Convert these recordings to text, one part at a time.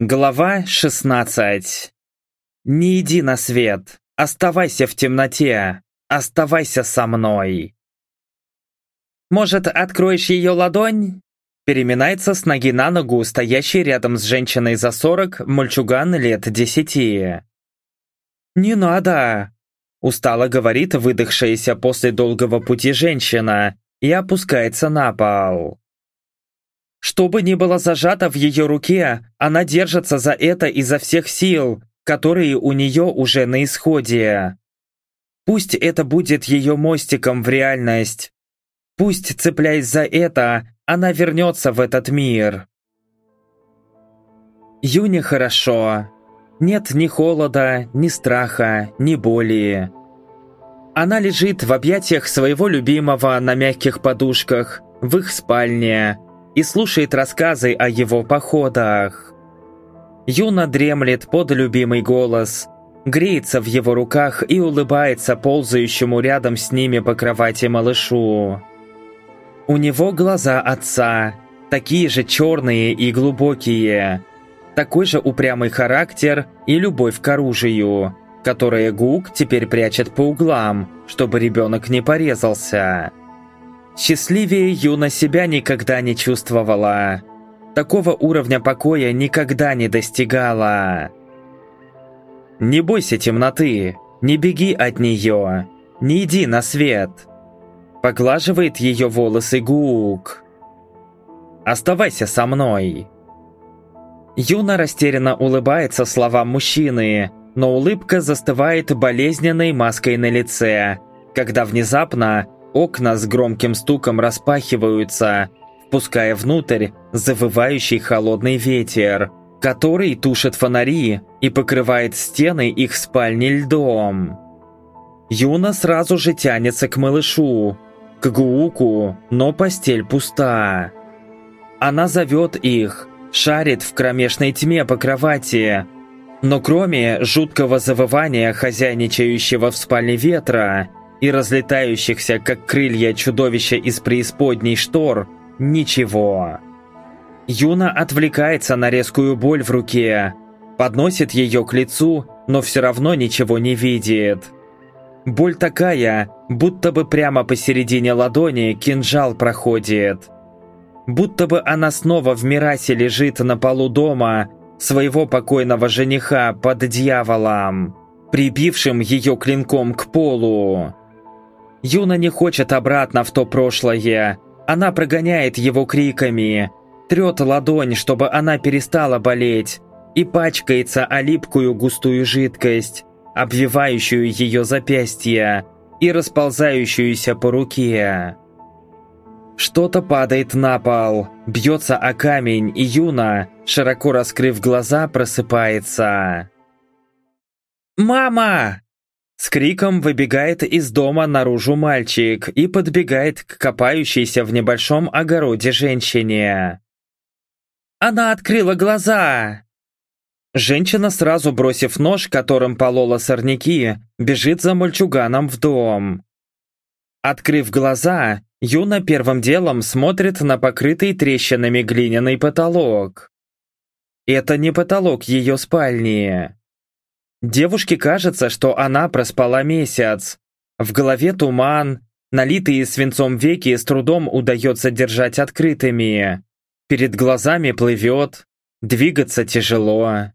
Глава 16 «Не иди на свет, оставайся в темноте, оставайся со мной». «Может, откроешь ее ладонь?» Переминается с ноги на ногу стоящий рядом с женщиной за сорок мальчуган лет десяти. «Не надо!» Устало говорит выдохшаяся после долгого пути женщина и опускается на пол. Что бы ни было зажато в ее руке, она держится за это изо всех сил, которые у нее уже на исходе. Пусть это будет ее мостиком в реальность. Пусть, цепляясь за это, она вернется в этот мир. Юне хорошо. Нет ни холода, ни страха, ни боли. Она лежит в объятиях своего любимого на мягких подушках, в их спальне, и слушает рассказы о его походах. Юна дремлет под любимый голос, греется в его руках и улыбается ползающему рядом с ними по кровати малышу. У него глаза отца, такие же черные и глубокие, такой же упрямый характер и любовь к оружию, которое Гук теперь прячет по углам, чтобы ребенок не порезался. Счастливее Юна себя никогда не чувствовала. Такого уровня покоя никогда не достигала. Не бойся темноты, не беги от нее, не иди на свет. Поглаживает ее волосы Гук. Оставайся со мной. Юна растерянно улыбается словам мужчины, но улыбка застывает болезненной маской на лице, когда внезапно Окна с громким стуком распахиваются, впуская внутрь завывающий холодный ветер, который тушит фонари и покрывает стены их спальни льдом. Юна сразу же тянется к малышу, к Гууку, но постель пуста. Она зовет их, шарит в кромешной тьме по кровати, но кроме жуткого завывания хозяйничающего в спальне ветра, и разлетающихся, как крылья чудовища из преисподней штор, ничего. Юна отвлекается на резкую боль в руке, подносит ее к лицу, но все равно ничего не видит. Боль такая, будто бы прямо посередине ладони кинжал проходит. Будто бы она снова в Мирасе лежит на полу дома своего покойного жениха под дьяволом, прибившим ее клинком к полу. Юна не хочет обратно в то прошлое. Она прогоняет его криками, трет ладонь, чтобы она перестала болеть, и пачкается о липкую густую жидкость, обвивающую ее запястье и расползающуюся по руке. Что-то падает на пол, бьется о камень, и Юна, широко раскрыв глаза, просыпается. «Мама!» С криком выбегает из дома наружу мальчик и подбегает к копающейся в небольшом огороде женщине. «Она открыла глаза!» Женщина, сразу бросив нож, которым полола сорняки, бежит за мальчуганом в дом. Открыв глаза, Юна первым делом смотрит на покрытый трещинами глиняный потолок. Это не потолок ее спальни. Девушке кажется, что она проспала месяц. В голове туман, налитые свинцом веки с трудом удается держать открытыми. Перед глазами плывет, двигаться тяжело.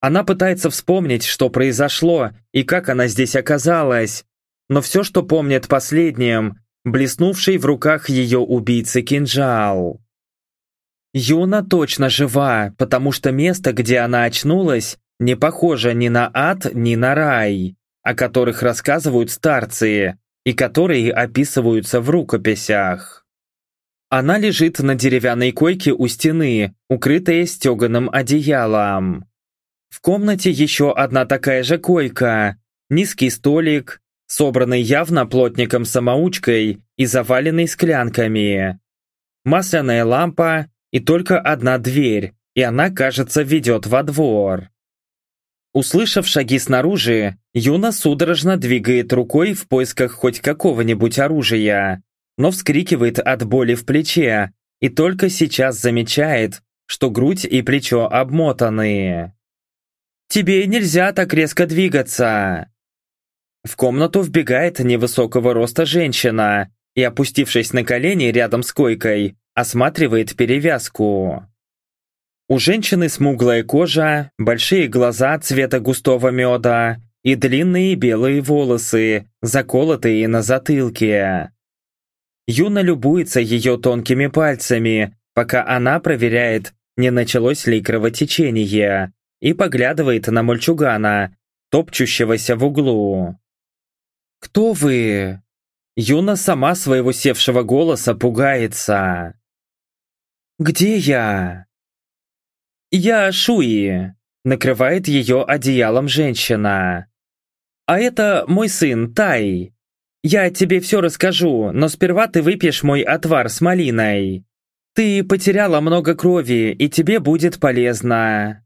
Она пытается вспомнить, что произошло и как она здесь оказалась, но все, что помнит последним, блеснувший в руках ее убийцы кинжал. Юна точно жива, потому что место, где она очнулась, не похожа ни на ад, ни на рай, о которых рассказывают старцы и которые описываются в рукописях. Она лежит на деревянной койке у стены, укрытая стеганым одеялом. В комнате еще одна такая же койка, низкий столик, собранный явно плотником-самоучкой и заваленный склянками. Масляная лампа и только одна дверь, и она, кажется, ведет во двор. Услышав шаги снаружи, Юна судорожно двигает рукой в поисках хоть какого-нибудь оружия, но вскрикивает от боли в плече и только сейчас замечает, что грудь и плечо обмотаны. «Тебе нельзя так резко двигаться!» В комнату вбегает невысокого роста женщина и, опустившись на колени рядом с койкой, осматривает перевязку. У женщины смуглая кожа, большие глаза цвета густого меда и длинные белые волосы, заколотые на затылке. Юна любуется ее тонкими пальцами, пока она проверяет, не началось ли кровотечение, и поглядывает на мальчугана, топчущегося в углу. «Кто вы?» Юна сама своего севшего голоса пугается. «Где я?» «Я Шуи», — накрывает ее одеялом женщина. «А это мой сын Тай. Я тебе все расскажу, но сперва ты выпьешь мой отвар с малиной. Ты потеряла много крови, и тебе будет полезно».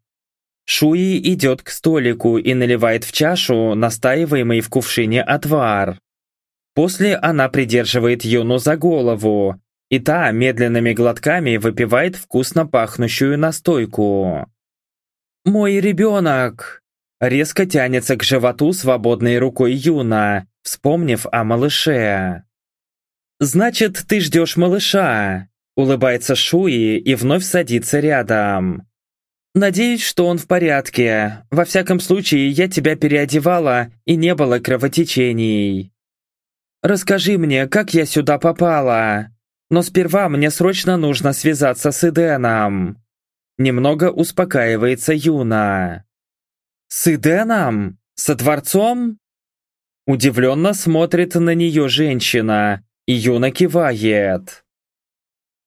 Шуи идет к столику и наливает в чашу настаиваемый в кувшине отвар. После она придерживает Юну за голову, и та медленными глотками выпивает вкусно пахнущую настойку. «Мой ребенок!» Резко тянется к животу свободной рукой Юна, вспомнив о малыше. «Значит, ты ждешь малыша!» Улыбается Шуи и вновь садится рядом. «Надеюсь, что он в порядке. Во всяком случае, я тебя переодевала, и не было кровотечений. Расскажи мне, как я сюда попала. Но сперва мне срочно нужно связаться с Эденом». Немного успокаивается Юна. «С Эденом? Со дворцом?» Удивленно смотрит на нее женщина, и Юна кивает.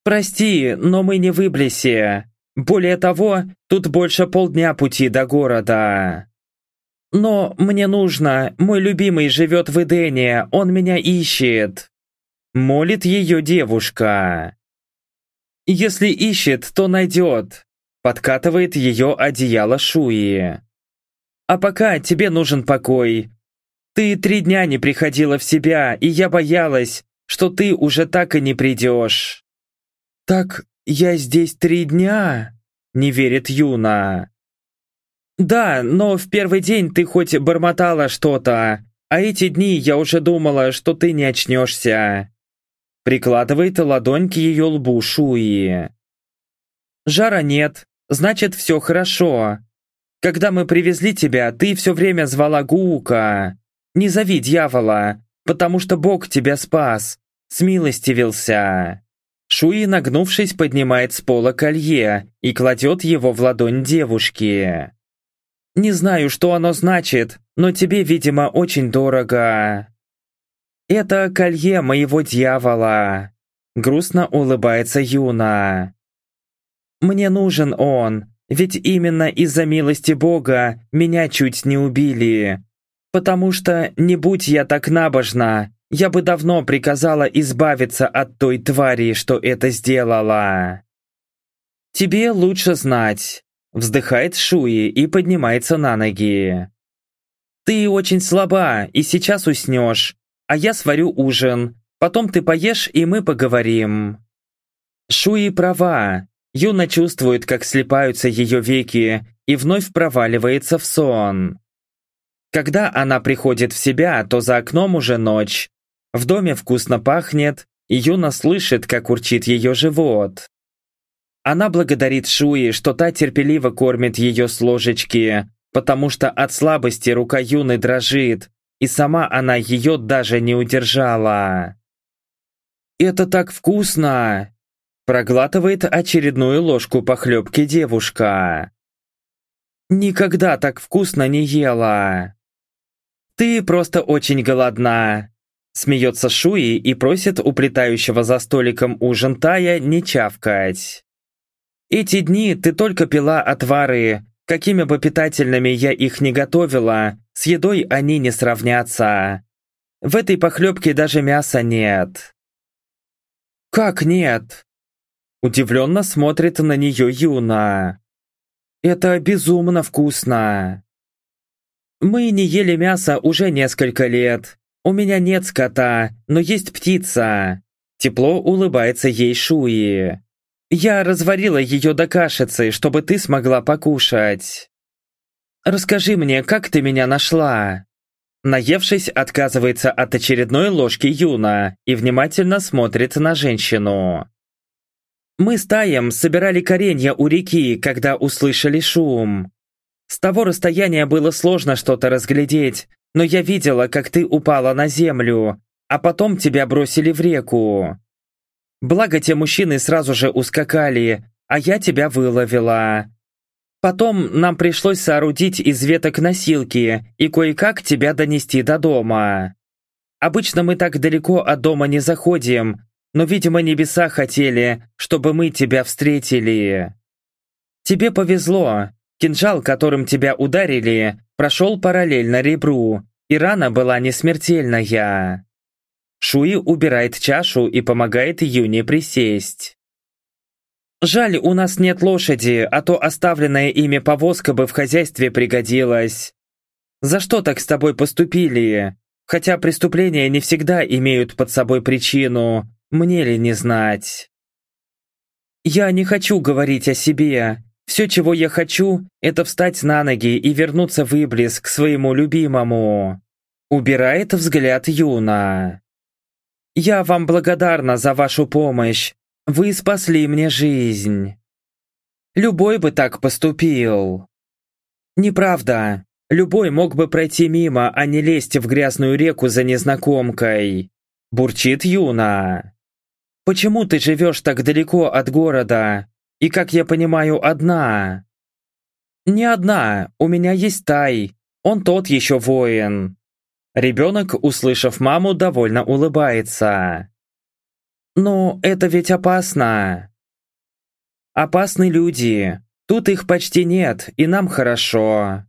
«Прости, но мы не в Иблисе. Более того, тут больше полдня пути до города. Но мне нужно, мой любимый живет в Эдене, он меня ищет. Молит ее девушка. Если ищет, то найдет. Подкатывает ее одеяло Шуи. А пока тебе нужен покой. Ты три дня не приходила в себя, и я боялась, что ты уже так и не придешь. Так я здесь три дня? Не верит Юна. Да, но в первый день ты хоть бормотала что-то, а эти дни я уже думала, что ты не очнешься. Прикладывает ладонь к ее лбу Шуи. Жара нет, значит все хорошо. Когда мы привезли тебя, ты все время звала Гуука. Не зови дьявола, потому что Бог тебя спас, смилостивился. Шуи, нагнувшись, поднимает с пола колье и кладет его в ладонь девушки. «Не знаю, что оно значит, но тебе, видимо, очень дорого». «Это колье моего дьявола», — грустно улыбается Юна. «Мне нужен он, ведь именно из-за милости Бога меня чуть не убили. Потому что, не будь я так набожна, я бы давно приказала избавиться от той твари, что это сделала. Тебе лучше знать, вздыхает Шуи и поднимается на ноги. Ты очень слаба и сейчас уснешь, а я сварю ужин. Потом ты поешь и мы поговорим. Шуи права. Юна чувствует, как слипаются ее веки и вновь проваливается в сон. Когда она приходит в себя, то за окном уже ночь, в доме вкусно пахнет, и Юна слышит, как урчит ее живот. Она благодарит Шуи, что та терпеливо кормит ее с ложечки, потому что от слабости рука Юны дрожит, и сама она ее даже не удержала. «Это так вкусно!» Проглатывает очередную ложку похлебки девушка. «Никогда так вкусно не ела!» «Ты просто очень голодна!» Смеется Шуи и просит уплетающего за столиком ужин Тая не чавкать. «Эти дни ты только пила отвары. Какими бы питательными я их не готовила, с едой они не сравнятся. В этой похлебке даже мяса нет». «Как нет?» Удивленно смотрит на нее Юна. «Это безумно вкусно!» «Мы не ели мясо уже несколько лет, «У меня нет скота, но есть птица!» Тепло улыбается ей Шуи. Я разварила ее до кашицы, чтобы ты смогла покушать. Расскажи мне, как ты меня нашла?» Наевшись, отказывается от очередной ложки Юна и внимательно смотрит на женщину. Мы с Таем собирали коренья у реки, когда услышали шум. С того расстояния было сложно что-то разглядеть, но я видела, как ты упала на землю, а потом тебя бросили в реку. Благо те мужчины сразу же ускакали, а я тебя выловила. Потом нам пришлось соорудить из веток носилки и кое-как тебя донести до дома. Обычно мы так далеко от дома не заходим, но, видимо, небеса хотели, чтобы мы тебя встретили. Тебе повезло. Кинжал, которым тебя ударили, прошел параллельно ребру, и рана была не смертельная. Шуи убирает чашу и помогает Юне присесть. «Жаль, у нас нет лошади, а то оставленная ими повозка бы в хозяйстве пригодилась. За что так с тобой поступили? Хотя преступления не всегда имеют под собой причину, мне ли не знать?» «Я не хочу говорить о себе. Все, чего я хочу, это встать на ноги и вернуться в Иблис к своему любимому». Убирает взгляд Юна. «Я вам благодарна за вашу помощь. Вы спасли мне жизнь. Любой бы так поступил. Неправда. Любой мог бы пройти мимо, а не лезть в грязную реку за незнакомкой. Бурчит Юна. Почему ты живешь так далеко от города? И, как я понимаю, одна? Не одна, у меня есть Тай. Он тот еще воин. Ребенок, услышав маму, довольно улыбается. «Ну, это ведь опасно!» «Опасны люди. Тут их почти нет, и нам хорошо.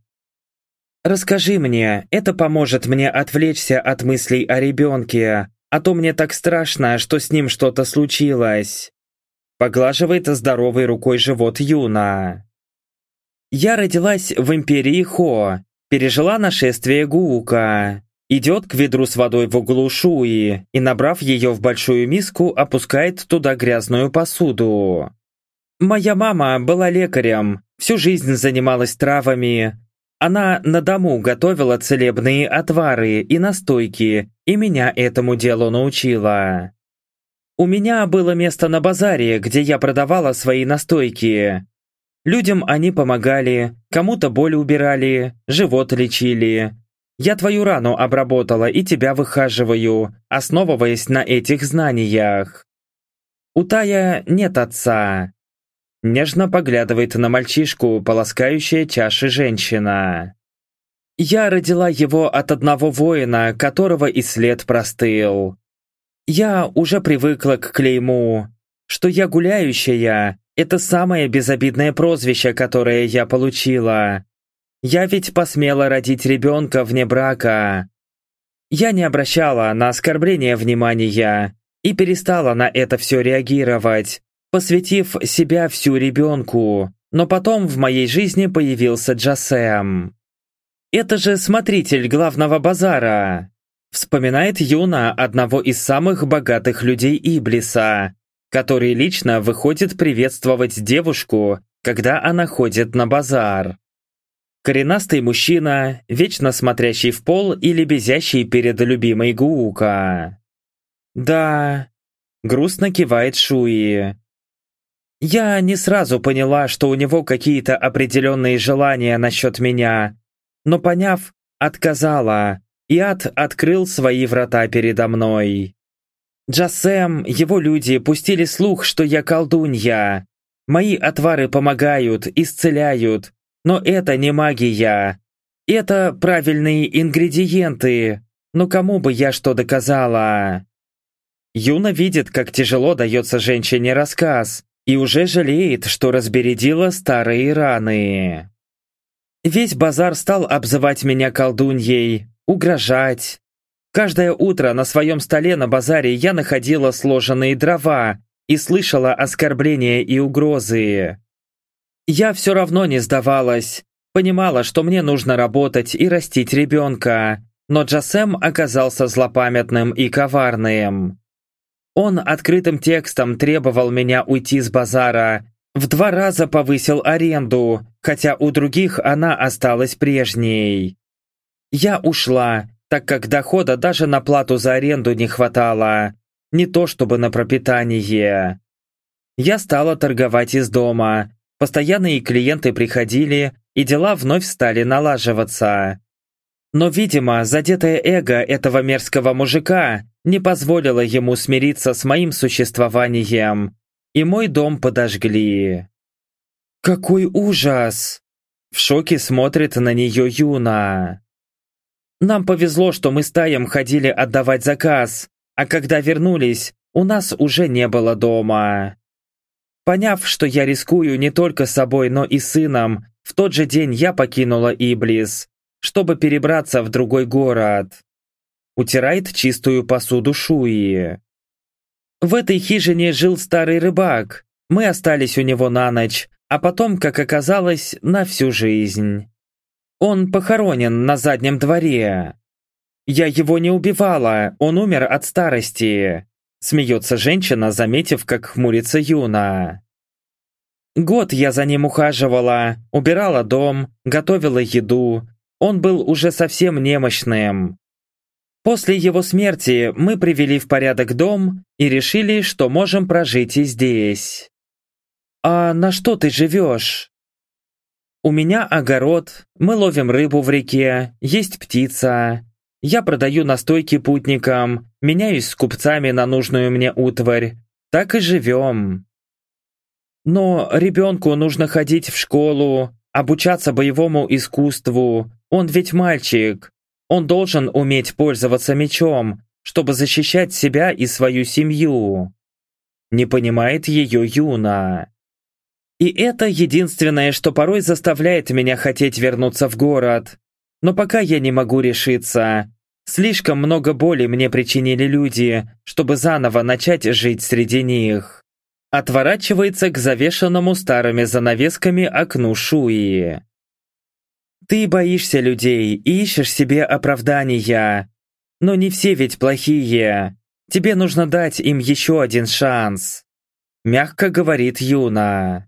Расскажи мне, это поможет мне отвлечься от мыслей о ребенке, а то мне так страшно, что с ним что-то случилось». Поглаживает здоровой рукой живот Юна. «Я родилась в империи Хо, пережила нашествие Гуука. Идет к ведру с водой в углу Шуи и, набрав ее в большую миску, опускает туда грязную посуду. Моя мама была лекарем, всю жизнь занималась травами. Она на дому готовила целебные отвары и настойки, и меня этому делу научила. У меня было место на базаре, где я продавала свои настойки. Людям они помогали, кому-то боль убирали, живот лечили, я твою рану обработала и тебя выхаживаю, основываясь на этих знаниях. У Тая нет отца. Нежно поглядывает на мальчишку, полоскающая чаши женщина. Я родила его от одного воина, которого и след простыл. Я уже привыкла к клейму. Что я гуляющая, это самое безобидное прозвище, которое я получила. Я ведь посмела родить ребенка вне брака. Я не обращала на оскорбление внимания и перестала на это все реагировать, посвятив себя всю ребенку. Но потом в моей жизни появился Джасем. Это же смотритель главного базара. Вспоминает Юна одного из самых богатых людей Иблиса, который лично выходит приветствовать девушку, когда она ходит на базар. Коренастый мужчина, вечно смотрящий в пол или безящий перед любимой Гуука. «Да», — грустно кивает Шуи. «Я не сразу поняла, что у него какие-то определенные желания насчет меня, но поняв, отказала, и ад открыл свои врата передо мной. Джасем, его люди пустили слух, что я колдунья. Мои отвары помогают, исцеляют, но это не магия. Это правильные ингредиенты. Но кому бы я что доказала? Юна видит, как тяжело дается женщине рассказ, и уже жалеет, что разбередила старые раны. Весь базар стал обзывать меня колдуньей, угрожать. Каждое утро на своем столе на базаре я находила сложенные дрова и слышала оскорбления и угрозы. Я все равно не сдавалась. Понимала, что мне нужно работать и растить ребенка. Но Джасем оказался злопамятным и коварным. Он открытым текстом требовал меня уйти с базара, в два раза повысил аренду, хотя у других она осталась прежней. Я ушла, так как дохода даже на плату за аренду не хватало, не то чтобы на пропитание. Я стала торговать из дома, постоянные клиенты приходили, и дела вновь стали налаживаться. Но, видимо, задетое эго этого мерзкого мужика не позволило ему смириться с моим существованием, и мой дом подожгли. «Какой ужас!» В шоке смотрит на нее Юна. Нам повезло, что мы с Таем ходили отдавать заказ, а когда вернулись, у нас уже не было дома. Поняв, что я рискую не только собой, но и сыном, в тот же день я покинула Иблис, чтобы перебраться в другой город. Утирает чистую посуду Шуи. В этой хижине жил старый рыбак. Мы остались у него на ночь, а потом, как оказалось, на всю жизнь. Он похоронен на заднем дворе. Я его не убивала, он умер от старости. Смеется женщина, заметив, как хмурится Юна. Год я за ним ухаживала, убирала дом, готовила еду. Он был уже совсем немощным. После его смерти мы привели в порядок дом и решили, что можем прожить и здесь. «А на что ты живешь?» «У меня огород, мы ловим рыбу в реке, есть птица. Я продаю настойки путникам, меняюсь с купцами на нужную мне утварь. Так и живем». «Но ребенку нужно ходить в школу, обучаться боевому искусству, он ведь мальчик. Он должен уметь пользоваться мечом, чтобы защищать себя и свою семью. Не понимает ее Юна. И это единственное, что порой заставляет меня хотеть вернуться в город. Но пока я не могу решиться. Слишком много боли мне причинили люди, чтобы заново начать жить среди них. Отворачивается к завешенному старыми занавесками окну Шуи. Ты боишься людей и ищешь себе оправдания. Но не все ведь плохие. Тебе нужно дать им еще один шанс. Мягко говорит Юна.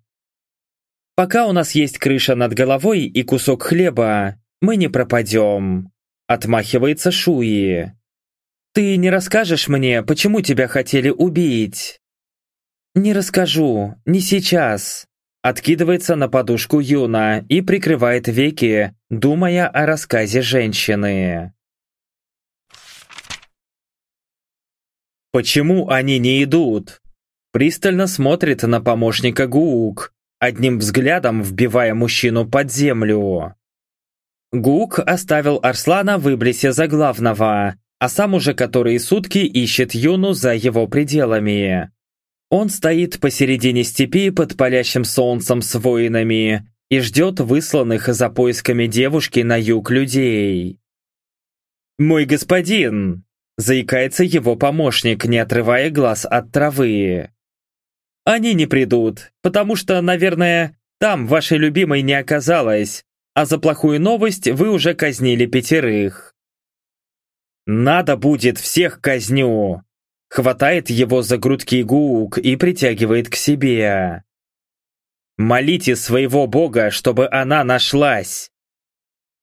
Пока у нас есть крыша над головой и кусок хлеба, мы не пропадем. Отмахивается Шуи. Ты не расскажешь мне, почему тебя хотели убить? Не расскажу, не сейчас. Откидывается на подушку Юна и прикрывает веки, думая о рассказе женщины. «Почему они не идут?» Пристально смотрит на помощника Гуук, одним взглядом вбивая мужчину под землю. Гук оставил Арслана в Иблисе за главного, а сам уже которые сутки ищет Юну за его пределами. Он стоит посередине степи под палящим солнцем с воинами и ждет высланных за поисками девушки на юг людей. «Мой господин!» – заикается его помощник, не отрывая глаз от травы. «Они не придут, потому что, наверное, там вашей любимой не оказалось, а за плохую новость вы уже казнили пятерых». «Надо будет всех казню!» хватает его за грудки Гуук и притягивает к себе. «Молите своего бога, чтобы она нашлась!»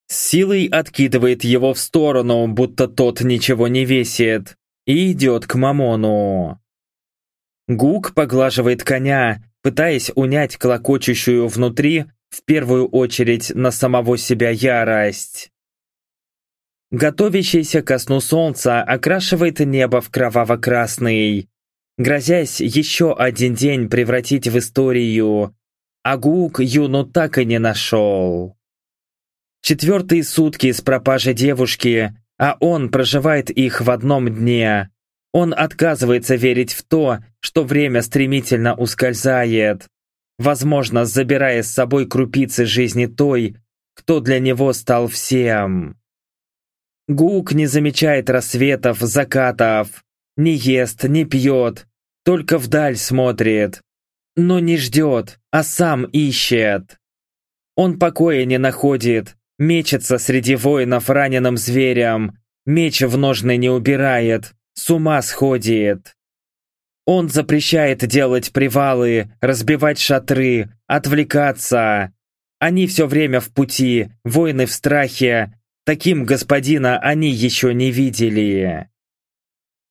С силой откидывает его в сторону, будто тот ничего не весит, и идет к Мамону. Гук поглаживает коня, пытаясь унять клокочущую внутри, в первую очередь на самого себя ярость. Готовящийся ко сну солнца окрашивает небо в кроваво-красный, грозясь еще один день превратить в историю, а Гук Юну так и не нашел. Четвертые сутки с пропажей девушки, а он проживает их в одном дне. Он отказывается верить в то, что время стремительно ускользает, возможно, забирая с собой крупицы жизни той, кто для него стал всем. Гук не замечает рассветов, закатов, не ест, не пьет, только вдаль смотрит. Но не ждет, а сам ищет. Он покоя не находит, мечется среди воинов раненым зверем, меч в ножны не убирает, с ума сходит. Он запрещает делать привалы, разбивать шатры, отвлекаться. Они все время в пути, воины в страхе. Таким господина они еще не видели.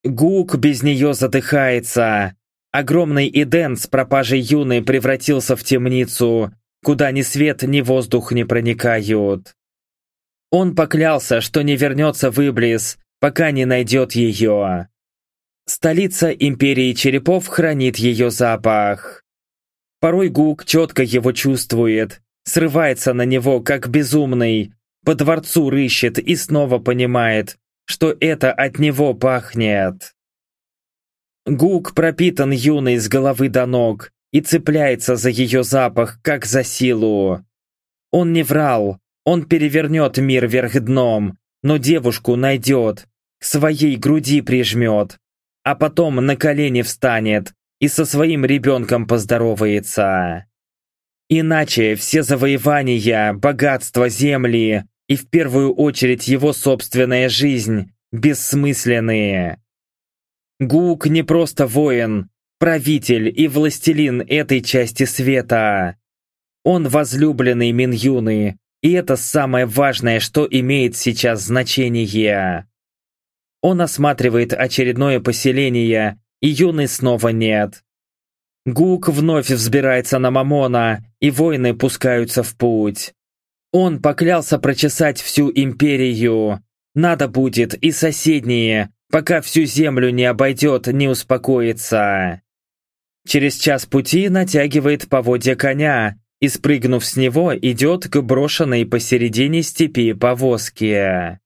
Гук без нее задыхается. Огромный Эден с пропажей Юны превратился в темницу, куда ни свет, ни воздух не проникают. Он поклялся, что не вернется в Иблис, пока не найдет ее. Столица Империи Черепов хранит ее запах. Порой Гук четко его чувствует, срывается на него, как безумный, по дворцу рыщет и снова понимает, что это от него пахнет. Гук пропитан юной с головы до ног и цепляется за ее запах, как за силу. Он не врал, он перевернет мир вверх дном, но девушку найдет, к своей груди прижмет, а потом на колени встанет и со своим ребенком поздоровается. Иначе все завоевания, богатство земли и в первую очередь его собственная жизнь бессмысленные. Гук не просто воин, правитель и властелин этой части света. Он возлюбленный Минюны, и это самое важное, что имеет сейчас значение. Он осматривает очередное поселение, и Юны снова нет. Гук вновь взбирается на Мамона, и воины пускаются в путь. Он поклялся прочесать всю империю. Надо будет и соседние, пока всю землю не обойдет, не успокоится. Через час пути натягивает поводья коня и, спрыгнув с него, идет к брошенной посередине степи повозке.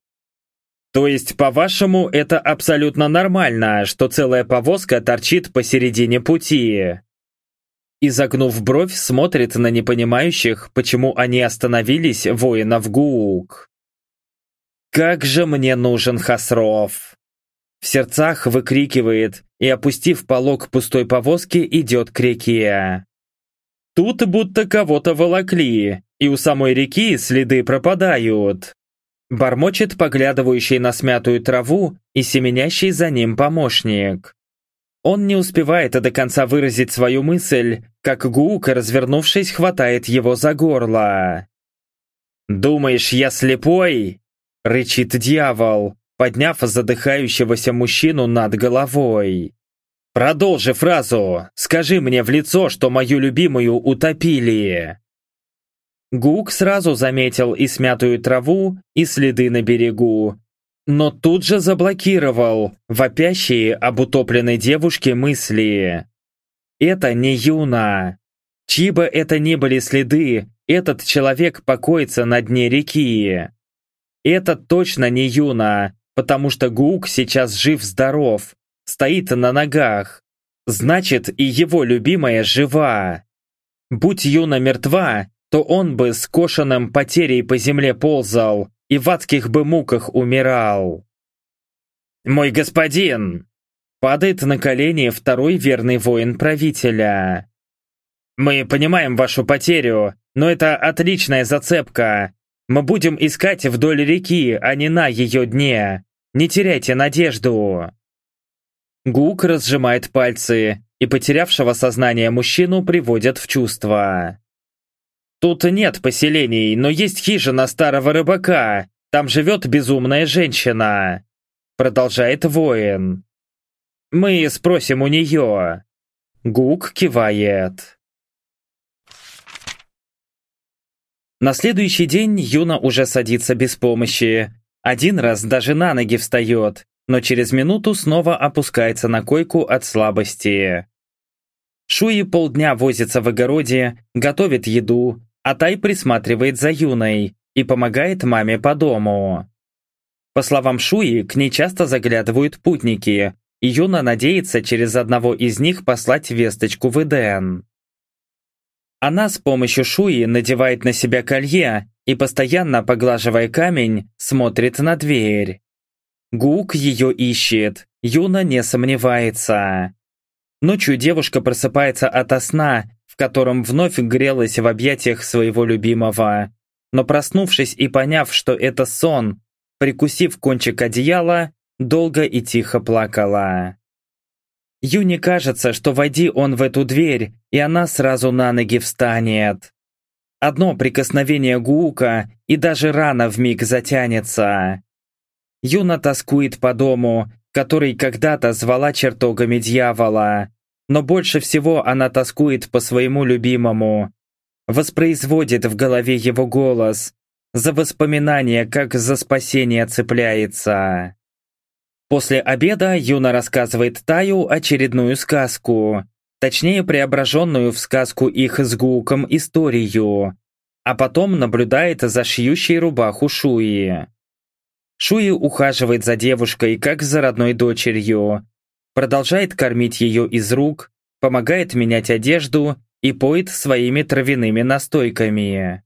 То есть, по-вашему, это абсолютно нормально, что целая повозка торчит посередине пути? Изогнув бровь, смотрит на непонимающих, почему они остановились воинов Гуук. «Как же мне нужен Хасров!» В сердцах выкрикивает и, опустив полог пустой повозки, идет к реке. Тут будто кого-то волокли, и у самой реки следы пропадают. Бормочет поглядывающий на смятую траву и семенящий за ним помощник. Он не успевает до конца выразить свою мысль, как Гук, развернувшись, хватает его за горло. «Думаешь, я слепой?» — рычит дьявол, подняв задыхающегося мужчину над головой. «Продолжи фразу. Скажи мне в лицо, что мою любимую утопили». Гук сразу заметил и смятую траву, и следы на берегу, но тут же заблокировал вопящие об утопленной девушке мысли. Это не Юна. Чьи бы это ни были следы, этот человек покоится на дне реки. Это точно не Юна, потому что Гук сейчас жив-здоров, стоит на ногах. Значит, и его любимая жива. Будь Юна мертва, то он бы с кошаным потерей по земле ползал и в адских бы муках умирал. «Мой господин!» Падает на колени второй верный воин правителя. «Мы понимаем вашу потерю, но это отличная зацепка. Мы будем искать вдоль реки, а не на ее дне. Не теряйте надежду!» Гук разжимает пальцы, и потерявшего сознание мужчину приводят в чувство. «Тут нет поселений, но есть хижина старого рыбака. Там живет безумная женщина», — продолжает воин. «Мы спросим у нее». Гук кивает. На следующий день Юна уже садится без помощи, один раз даже на ноги встает, но через минуту снова опускается на койку от слабости. Шуи полдня возится в огороде, готовит еду, а Тай присматривает за Юной и помогает маме по дому. По словам Шуи, к ней часто заглядывают путники, и Юна надеется через одного из них послать весточку в Эден. Она с помощью Шуи надевает на себя колье и, постоянно поглаживая камень, смотрит на дверь. Гук ее ищет, Юна не сомневается. Ночью девушка просыпается ото сна, в котором вновь грелась в объятиях своего любимого. Но проснувшись и поняв, что это сон, прикусив кончик одеяла, долго и тихо плакала. Юне кажется, что войди он в эту дверь, и она сразу на ноги встанет. Одно прикосновение Гуука, и даже рана вмиг затянется. Юна тоскует по дому, который когда-то звала чертогами дьявола, но больше всего она тоскует по своему любимому. Воспроизводит в голове его голос, за воспоминания, как за спасение цепляется. После обеда Юна рассказывает Таю очередную сказку, точнее преображенную в сказку их с Гуком историю, а потом наблюдает за шьющей рубаху Шуи. Шуи ухаживает за девушкой, как за родной дочерью, продолжает кормить ее из рук, помогает менять одежду и поет своими травяными настойками.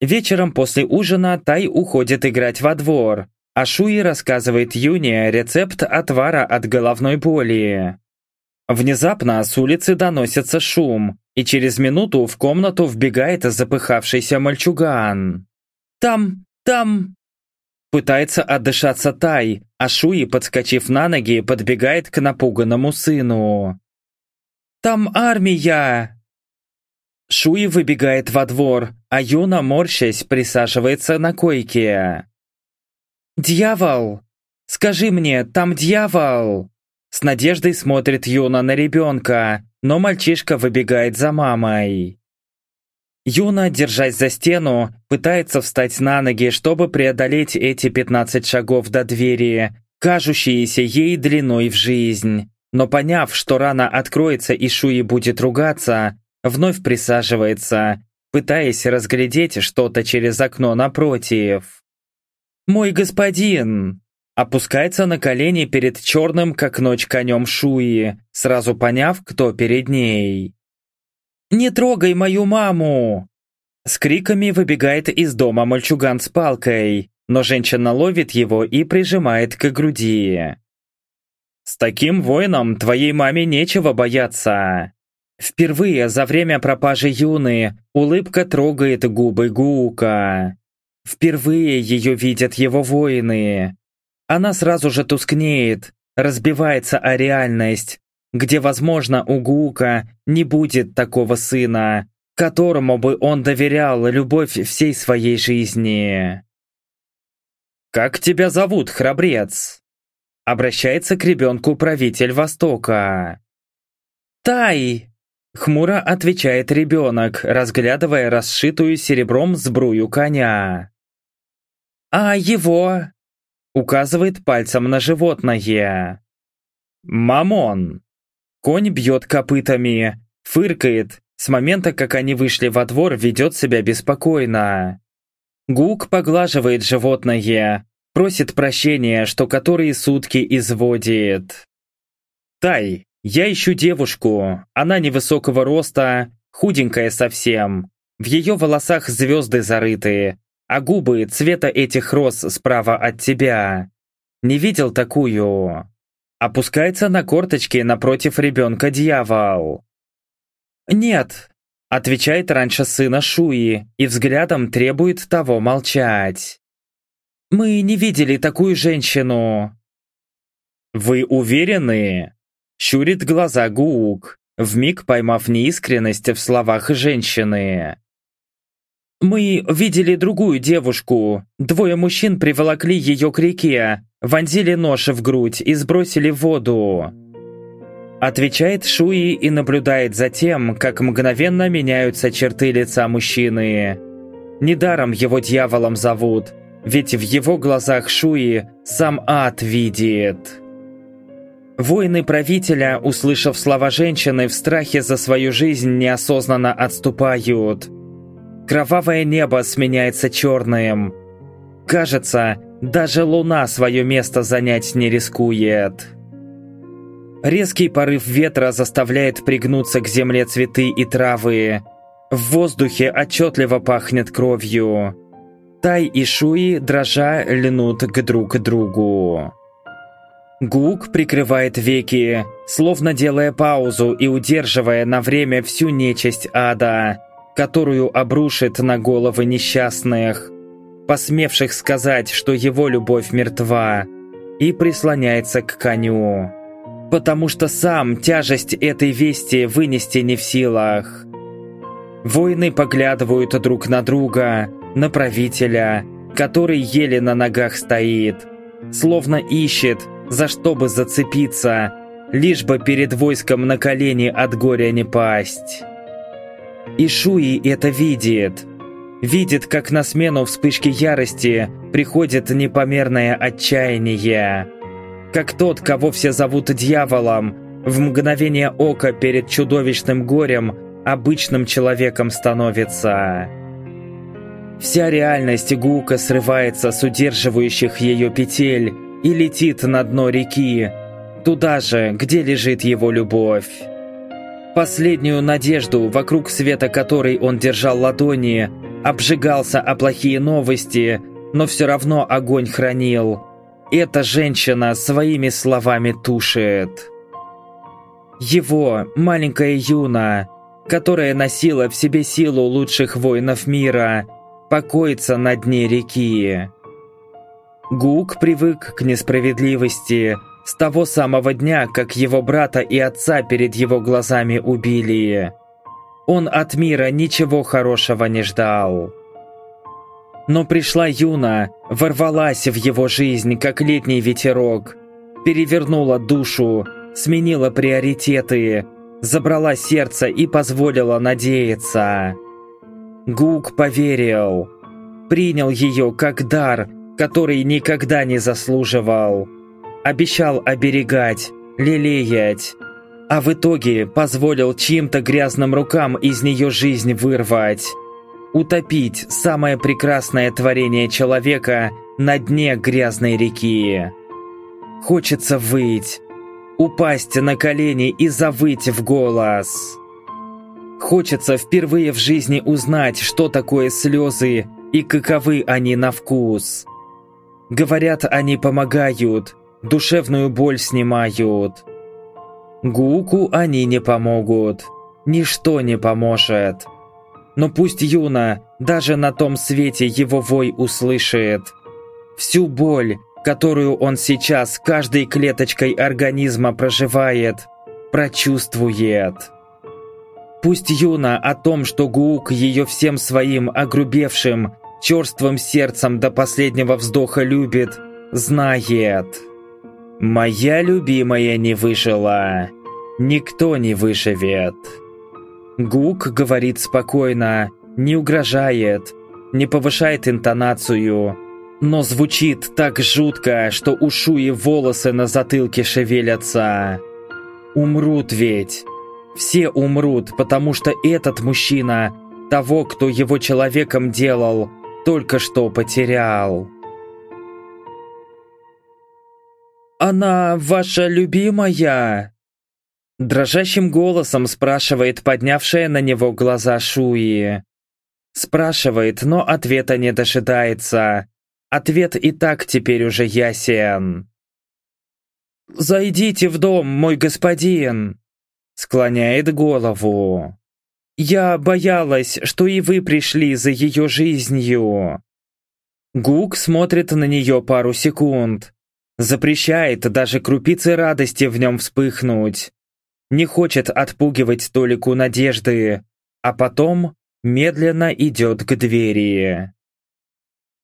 Вечером после ужина Тай уходит играть во двор, а Шуи рассказывает Юне рецепт отвара от головной боли. Внезапно с улицы доносится шум, и через минуту в комнату вбегает запыхавшийся мальчуган. «Там! Там!» Пытается отдышаться Тай, а Шуи, подскочив на ноги, подбегает к напуганному сыну. «Там армия!» Шуи выбегает во двор, а Юна, морщась, присаживается на койке. «Дьявол! Скажи мне, там дьявол!» С надеждой смотрит Юна на ребенка, но мальчишка выбегает за мамой. Юна, держась за стену, пытается встать на ноги, чтобы преодолеть эти 15 шагов до двери, кажущиеся ей длиной в жизнь. Но поняв, что рана откроется и Шуи будет ругаться, вновь присаживается, пытаясь разглядеть что-то через окно напротив. «Мой господин!» Опускается на колени перед черным, как ночь конем Шуи, сразу поняв, кто перед ней. «Не трогай мою маму!» С криками выбегает из дома мальчуган с палкой, но женщина ловит его и прижимает к груди. «С таким воином твоей маме нечего бояться!» Впервые за время пропажи Юны улыбка трогает губы Гука. Впервые ее видят его воины. Она сразу же тускнеет, разбивается о реальность, где, возможно, у Гука не будет такого сына, которому бы он доверял любовь всей своей жизни. «Как тебя зовут, храбрец?» Обращается к ребенку правитель Востока. «Тай!» Хмуро отвечает ребенок, разглядывая расшитую серебром сбрую коня. «А его?» Указывает пальцем на животное. «Мамон!» Конь бьет копытами, фыркает, с момента, как они вышли во двор, ведет себя беспокойно. Гук поглаживает животное, просит прощения, что которые сутки изводит. «Тай, я ищу девушку, она невысокого роста, худенькая совсем, в ее волосах звезды зарыты, а губы цвета этих роз справа от тебя. Не видел такую. Опускается на корточки напротив ребенка дьявол. «Нет», — отвечает раньше сына Шуи и взглядом требует того молчать. «Мы не видели такую женщину». «Вы уверены?» — щурит глаза Гуук, вмиг поймав неискренность в словах женщины. «Мы видели другую девушку. Двое мужчин приволокли ее к реке, вонзили нож в грудь и сбросили в воду». Отвечает Шуи и наблюдает за тем, как мгновенно меняются черты лица мужчины. Недаром его дьяволом зовут, ведь в его глазах Шуи сам ад видит. Воины правителя, услышав слова женщины, в страхе за свою жизнь неосознанно отступают – Кровавое небо сменяется черным. Кажется, даже луна свое место занять не рискует. Резкий порыв ветра заставляет пригнуться к земле цветы и травы. В воздухе отчетливо пахнет кровью. Тай и Шуи, дрожа, льнут к друг другу. Гук прикрывает веки, словно делая паузу и удерживая на время всю нечисть ада которую обрушит на головы несчастных, посмевших сказать, что его любовь мертва, и прислоняется к коню. потому что сам тяжесть этой вести вынести не в силах. Воины поглядывают друг на друга, на правителя, который еле на ногах стоит, словно ищет, за что бы зацепиться, лишь бы перед войском на колени от горя не пасть. И Шуи это видит. Видит, как на смену вспышки ярости приходит непомерное отчаяние. Как тот, кого все зовут дьяволом, в мгновение ока перед чудовищным горем обычным человеком становится. Вся реальность Гука срывается с удерживающих ее петель и летит на дно реки, туда же, где лежит его любовь. Последнюю надежду, вокруг света которой он держал ладони, обжигался о плохие новости, но все равно огонь хранил. Эта женщина своими словами тушит. Его, маленькая Юна, которая носила в себе силу лучших воинов мира, покоится на дне реки. Гук привык к несправедливости с того самого дня, как его брата и отца перед его глазами убили. Он от мира ничего хорошего не ждал. Но пришла Юна, ворвалась в его жизнь, как летний ветерок, перевернула душу, сменила приоритеты, забрала сердце и позволила надеяться. Гук поверил. Принял ее как дар, который никогда не заслуживал. Обещал оберегать, лелеять. А в итоге позволил чьим-то грязным рукам из нее жизнь вырвать. Утопить самое прекрасное творение человека на дне грязной реки. Хочется выть, упасть на колени и завыть в голос. Хочется впервые в жизни узнать, что такое слезы и каковы они на вкус. Говорят, они помогают, душевную боль снимают. Гуку они не помогут, ничто не поможет. Но пусть Юна даже на том свете его вой услышит. Всю боль, которую он сейчас каждой клеточкой организма проживает, прочувствует. Пусть Юна о том, что Гуук ее всем своим огрубевшим, черствым сердцем до последнего вздоха любит, знает. «Моя любимая не выжила. Никто не выживет». Гук говорит спокойно, не угрожает, не повышает интонацию, но звучит так жутко, что ушу и волосы на затылке шевелятся. Умрут ведь. Все умрут, потому что этот мужчина, того, кто его человеком делал, только что потерял. «Она ваша любимая?» Дрожащим голосом спрашивает поднявшая на него глаза Шуи. Спрашивает, но ответа не дожидается. Ответ и так теперь уже ясен. «Зайдите в дом, мой господин!» Склоняет голову. «Я боялась, что и вы пришли за ее жизнью». Гук смотрит на нее пару секунд. Запрещает даже крупицы радости в нем вспыхнуть. Не хочет отпугивать Толику надежды, а потом медленно идет к двери.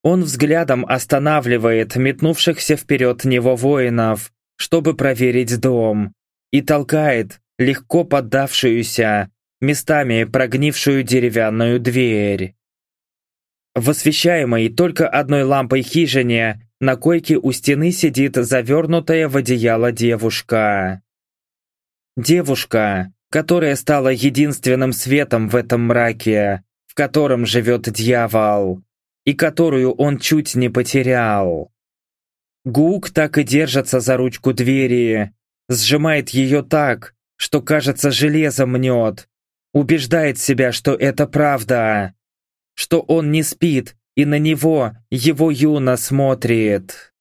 Он взглядом останавливает метнувшихся вперед него воинов, чтобы проверить дом, и толкает легко поддавшуюся, местами прогнившую деревянную дверь. В освещаемой только одной лампой хижине на койке у стены сидит завернутая в одеяло девушка. Девушка, которая стала единственным светом в этом мраке, в котором живет дьявол, и которую он чуть не потерял. Гук так и держится за ручку двери, сжимает ее так, что, кажется, железо мнет, убеждает себя, что это правда, что он не спит, и на него его Юна смотрит.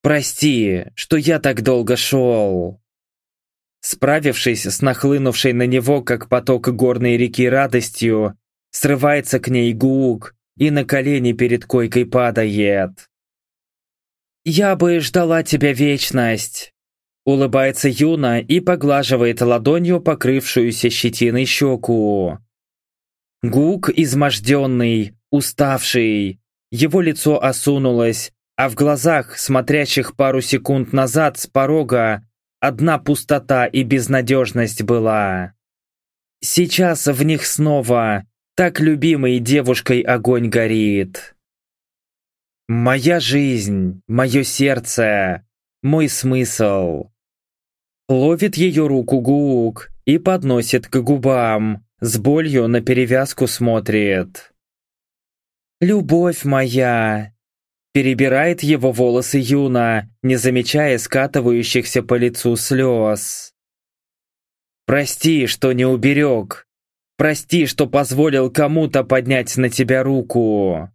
«Прости, что я так долго шел». Справившись с нахлынувшей на него, как поток горной реки радостью, срывается к ней Гук и на колени перед койкой падает. «Я бы ждала тебя вечность», Улыбается Юна и поглаживает ладонью покрывшуюся щетиной щеку. Гук изможденный, уставший. Его лицо осунулось, а в глазах, смотрящих пару секунд назад с порога, одна пустота и безнадежность была. Сейчас в них снова так любимой девушкой огонь горит. Моя жизнь, мое сердце, мой смысл. Ловит ее руку Гук и подносит к губам, с болью на перевязку смотрит. «Любовь моя!» Перебирает его волосы Юна, не замечая скатывающихся по лицу слез. «Прости, что не уберег. Прости, что позволил кому-то поднять на тебя руку».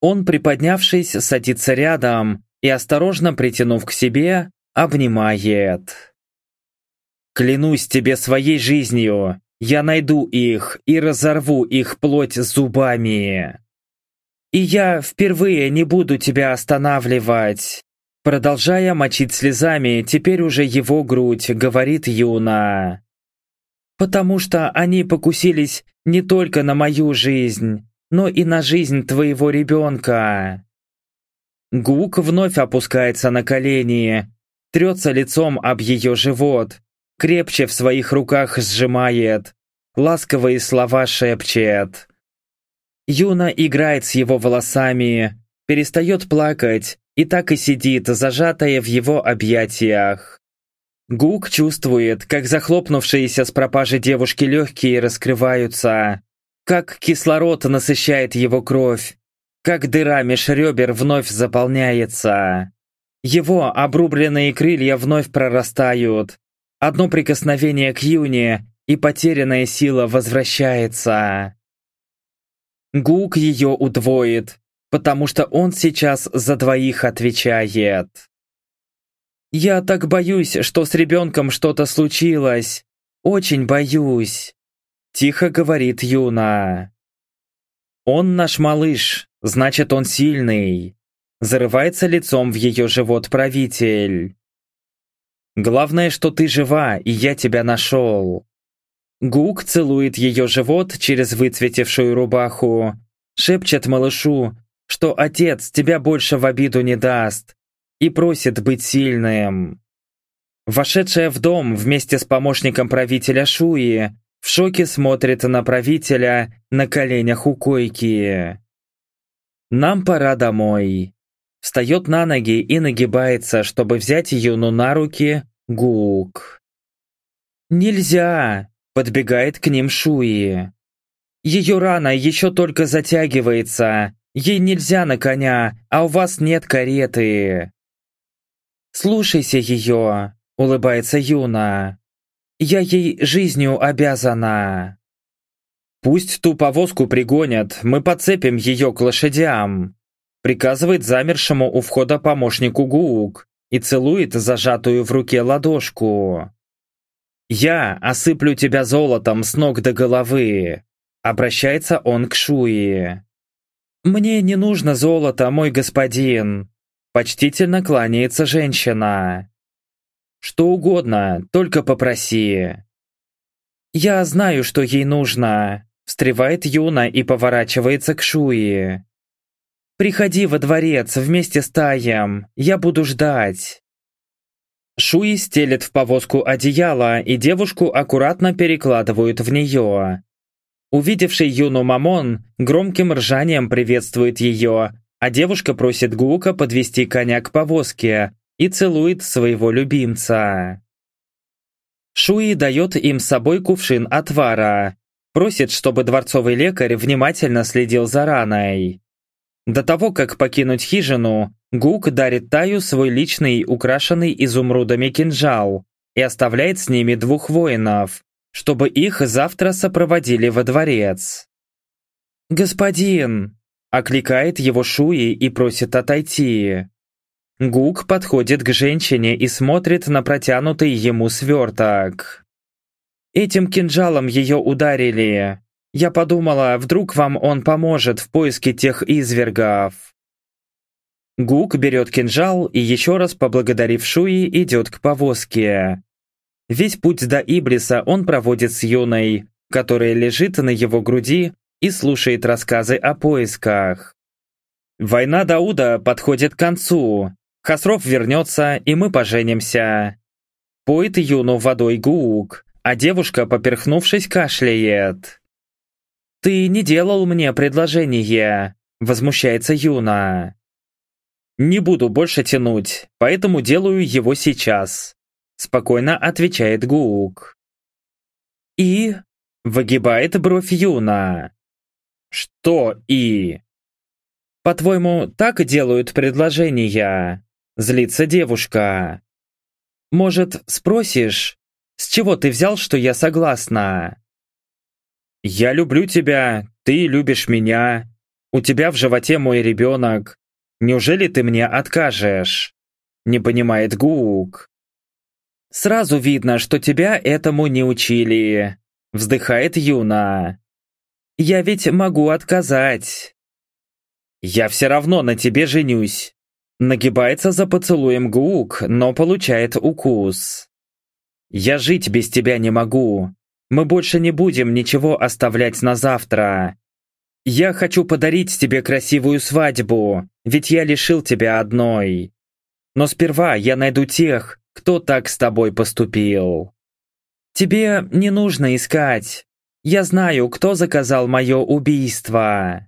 Он, приподнявшись, садится рядом и, осторожно притянув к себе, обнимает. «Клянусь тебе своей жизнью, я найду их и разорву их плоть зубами. И я впервые не буду тебя останавливать. Продолжая мочить слезами, теперь уже его грудь, говорит Юна. Потому что они покусились не только на мою жизнь, но и на жизнь твоего ребенка. Гук вновь опускается на колени, трется лицом об ее живот, крепче в своих руках сжимает, ласковые слова шепчет. Юна играет с его волосами, перестает плакать и так и сидит, зажатая в его объятиях. Гук чувствует, как захлопнувшиеся с пропажи девушки легкие раскрываются, как кислород насыщает его кровь, как дыра меж ребер вновь заполняется. Его обрубленные крылья вновь прорастают, Одно прикосновение к Юне, и потерянная сила возвращается. Гук ее удвоит, потому что он сейчас за двоих отвечает. «Я так боюсь, что с ребенком что-то случилось. Очень боюсь», — тихо говорит Юна. «Он наш малыш, значит, он сильный», — зарывается лицом в ее живот правитель. Главное, что ты жива, и я тебя нашел. Гук целует ее живот через выцветевшую рубаху, шепчет малышу, что отец тебя больше в обиду не даст, и просит быть сильным. Вошедшая в дом вместе с помощником правителя Шуи в шоке смотрит на правителя на коленях у койки. «Нам пора домой». Встает на ноги и нагибается, чтобы взять Юну на руки, Гук. «Нельзя!» – подбегает к ним Шуи. «Ее рана еще только затягивается. Ей нельзя на коня, а у вас нет кареты». «Слушайся ее», – улыбается Юна. «Я ей жизнью обязана». «Пусть ту повозку пригонят, мы подцепим ее к лошадям», приказывает замершему у входа помощнику Гук и целует зажатую в руке ладошку. «Я осыплю тебя золотом с ног до головы», обращается он к Шуи. «Мне не нужно золото, мой господин», почтительно кланяется женщина. «Что угодно, только попроси». «Я знаю, что ей нужно», встревает Юна и поворачивается к Шуи. «Приходи во дворец вместе с Таем, я буду ждать». Шуи стелет в повозку одеяло, и девушку аккуратно перекладывают в нее. Увидевший Юну Мамон громким ржанием приветствует ее, а девушка просит Гука подвести коня к повозке и целует своего любимца. Шуи дает им с собой кувшин отвара, просит, чтобы дворцовый лекарь внимательно следил за раной. До того, как покинуть хижину, Гук дарит Таю свой личный, украшенный изумрудами кинжал и оставляет с ними двух воинов, чтобы их завтра сопроводили во дворец. «Господин!» – окликает его Шуи и просит отойти. Гук подходит к женщине и смотрит на протянутый ему сверток. Этим кинжалом ее ударили. Я подумала, вдруг вам он поможет в поиске тех извергов. Гук берет кинжал и еще раз поблагодарив Шуи идет к повозке. Весь путь до Иблиса он проводит с Юной, которая лежит на его груди и слушает рассказы о поисках. Война Дауда подходит к концу. Хасров вернется, и мы поженимся. Поет Юну водой Гук, а девушка, поперхнувшись, кашляет. «Ты не делал мне предложение», — возмущается Юна. «Не буду больше тянуть, поэтому делаю его сейчас», — спокойно отвечает Гук. «И?» — выгибает бровь Юна. «Что «и»?» «По-твоему, так делают предложения?» — злится девушка. «Может, спросишь, с чего ты взял, что я согласна?» «Я люблю тебя, ты любишь меня, у тебя в животе мой ребенок, Неужели ты мне откажешь?» Не понимает Гук. «Сразу видно, что тебя этому не учили», вздыхает Юна. «Я ведь могу отказать». «Я все равно на тебе женюсь», Нагибается за поцелуем Гук, но получает укус. «Я жить без тебя не могу. Мы больше не будем ничего оставлять на завтра. Я хочу подарить тебе красивую свадьбу, ведь я лишил тебя одной. Но сперва я найду тех, кто так с тобой поступил. Тебе не нужно искать. Я знаю, кто заказал мое убийство.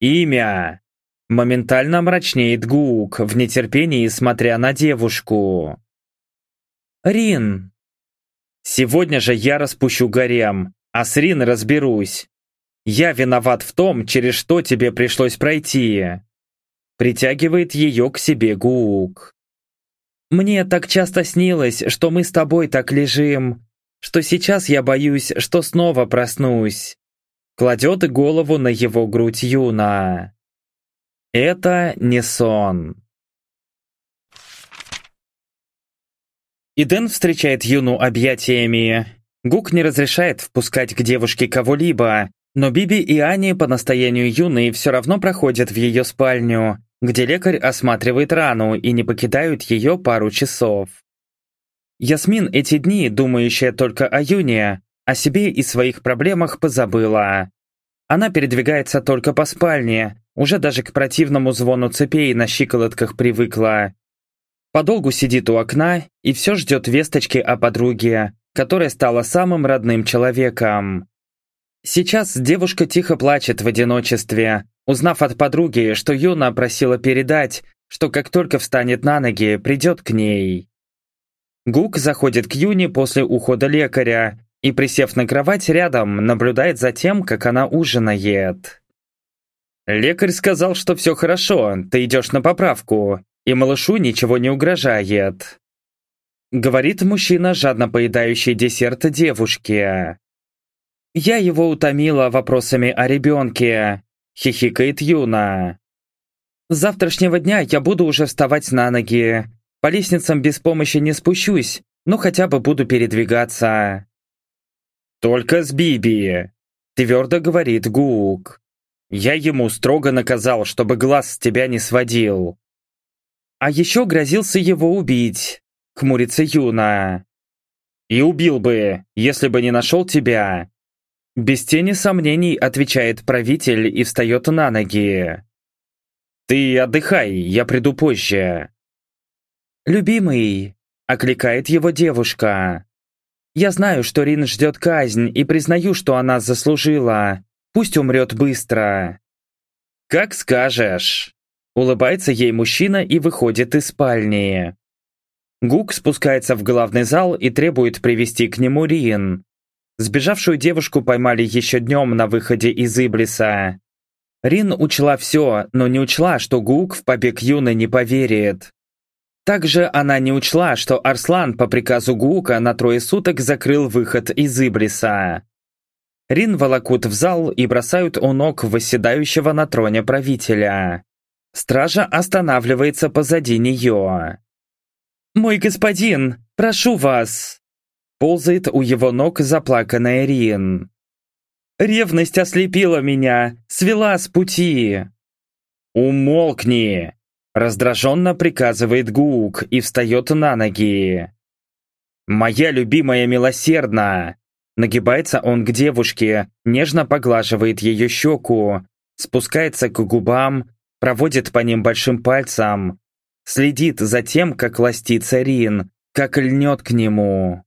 Имя. Моментально мрачнеет Гук, в нетерпении смотря на девушку. Рин. Сегодня же я распущу гарем, а с Рин разберусь. Я виноват в том, через что тебе пришлось пройти. Притягивает ее к себе Гук. Мне так часто снилось, что мы с тобой так лежим, что сейчас я боюсь, что снова проснусь. Кладет голову на его грудь Юна. Это не сон. Иден встречает Юну объятиями. Гук не разрешает впускать к девушке кого-либо, но Биби и Ани по настоянию Юны все равно проходят в ее спальню, где лекарь осматривает рану и не покидают ее пару часов. Ясмин эти дни, думающая только о Юне, о себе и своих проблемах позабыла. Она передвигается только по спальне, уже даже к противному звону цепей на щиколотках привыкла. Подолгу сидит у окна и все ждет весточки о подруге, которая стала самым родным человеком. Сейчас девушка тихо плачет в одиночестве, узнав от подруги, что Юна просила передать, что как только встанет на ноги, придет к ней. Гук заходит к Юне после ухода лекаря и, присев на кровать рядом, наблюдает за тем, как она ужинает. «Лекарь сказал, что все хорошо, ты идешь на поправку, и малышу ничего не угрожает», говорит мужчина, жадно поедающий десерт девушке. «Я его утомила вопросами о ребенке», — хихикает Юна. «С завтрашнего дня я буду уже вставать на ноги. По лестницам без помощи не спущусь, но хотя бы буду передвигаться». «Только с Биби», — твердо говорит Гук. «Я ему строго наказал, чтобы глаз с тебя не сводил». «А еще грозился его убить», — хмурится Юна. «И убил бы, если бы не нашел тебя. Без тени сомнений отвечает правитель и встает на ноги. «Ты отдыхай, я приду позже». «Любимый», — окликает его девушка. «Я знаю, что Рин ждет казнь и признаю, что она заслужила. Пусть умрет быстро». «Как скажешь», — улыбается ей мужчина и выходит из спальни. Гук спускается в главный зал и требует привести к нему Рин, Сбежавшую девушку поймали еще днем на выходе из Иблиса. Рин учла все, но не учла, что Гук в побег Юны не поверит. Также она не учла, что Арслан по приказу Гука на трое суток закрыл выход из Иблиса. Рин волокут в зал и бросают у ног восседающего на троне правителя. Стража останавливается позади нее. «Мой господин, прошу вас!» Ползает у его ног заплаканная Рин. «Ревность ослепила меня, свела с пути!» «Умолкни!» Раздраженно приказывает Гук и встает на ноги. «Моя любимая милосердна!» Нагибается он к девушке, нежно поглаживает ее щеку, спускается к губам, проводит по ним большим пальцем, следит за тем, как ластится Рин, как льнет к нему.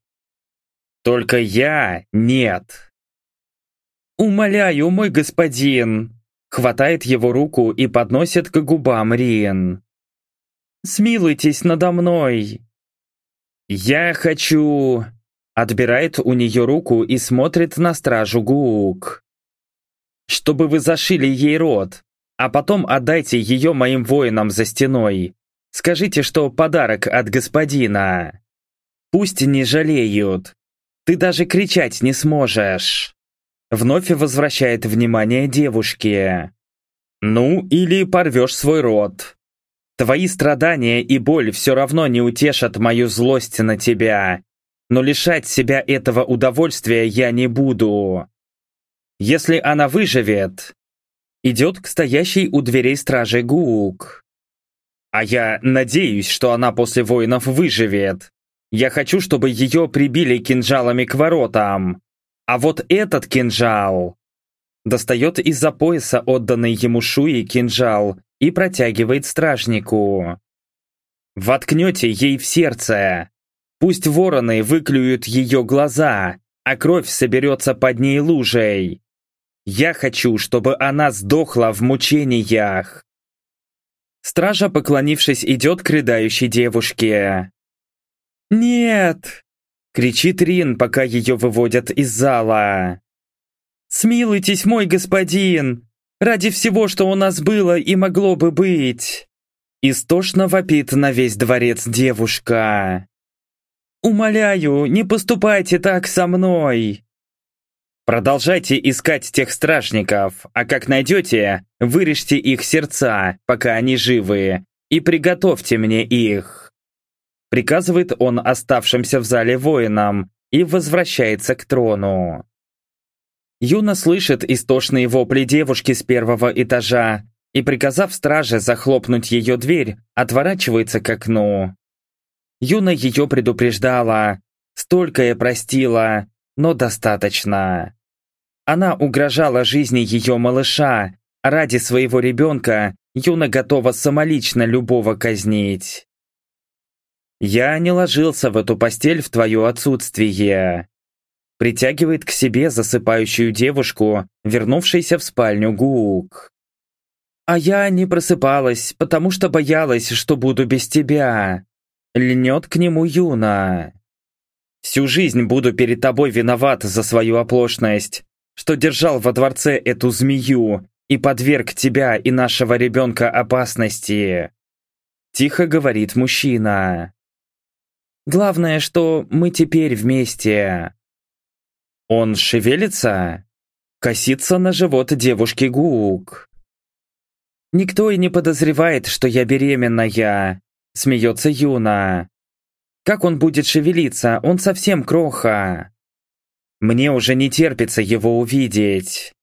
Только я нет. «Умоляю, мой господин!» Хватает его руку и подносит к губам Рин. «Смилуйтесь надо мной!» «Я хочу...» Отбирает у нее руку и смотрит на стражу Гук. «Чтобы вы зашили ей рот, а потом отдайте ее моим воинам за стеной. Скажите, что подарок от господина. Пусть не жалеют. Ты даже кричать не сможешь». Вновь возвращает внимание девушке. «Ну, или порвешь свой рот. Твои страдания и боль все равно не утешат мою злость на тебя, но лишать себя этого удовольствия я не буду. Если она выживет, идет к стоящей у дверей стражи Гук. А я надеюсь, что она после воинов выживет. Я хочу, чтобы ее прибили кинжалами к воротам. А вот этот кинжал... Достает из-за пояса отданный ему Шуи кинжал и протягивает стражнику. Воткнете ей в сердце. Пусть вороны выклюют ее глаза, а кровь соберется под ней лужей. Я хочу, чтобы она сдохла в мучениях. Стража, поклонившись, идет к рыдающей девушке. «Нет!» — кричит Рин, пока ее выводят из зала. «Смилуйтесь, мой господин! Ради всего, что у нас было и могло бы быть!» Истошно вопит на весь дворец девушка. «Умоляю, не поступайте так со мной!» Продолжайте искать тех стражников, а как найдете, вырежьте их сердца, пока они живы, и приготовьте мне их. Приказывает он оставшимся в зале воинам и возвращается к трону. Юна слышит истошные вопли девушки с первого этажа и, приказав страже захлопнуть ее дверь, отворачивается к окну. Юна ее предупреждала. Столько я простила, но достаточно. Она угрожала жизни ее малыша. Ради своего ребенка Юна готова самолично любого казнить. «Я не ложился в эту постель в твое отсутствие», притягивает к себе засыпающую девушку, вернувшейся в спальню Гук. «А я не просыпалась, потому что боялась, что буду без тебя. Льнет к нему Юна. Всю жизнь буду перед тобой виноват за свою оплошность, что держал во дворце эту змею и подверг тебя и нашего ребенка опасности. Тихо говорит мужчина. Главное, что мы теперь вместе. Он шевелится? Косится на живот девушки Гук. Никто и не подозревает, что я беременная, Смеется Юна. Как он будет шевелиться? Он совсем кроха. Мне уже не терпится его увидеть.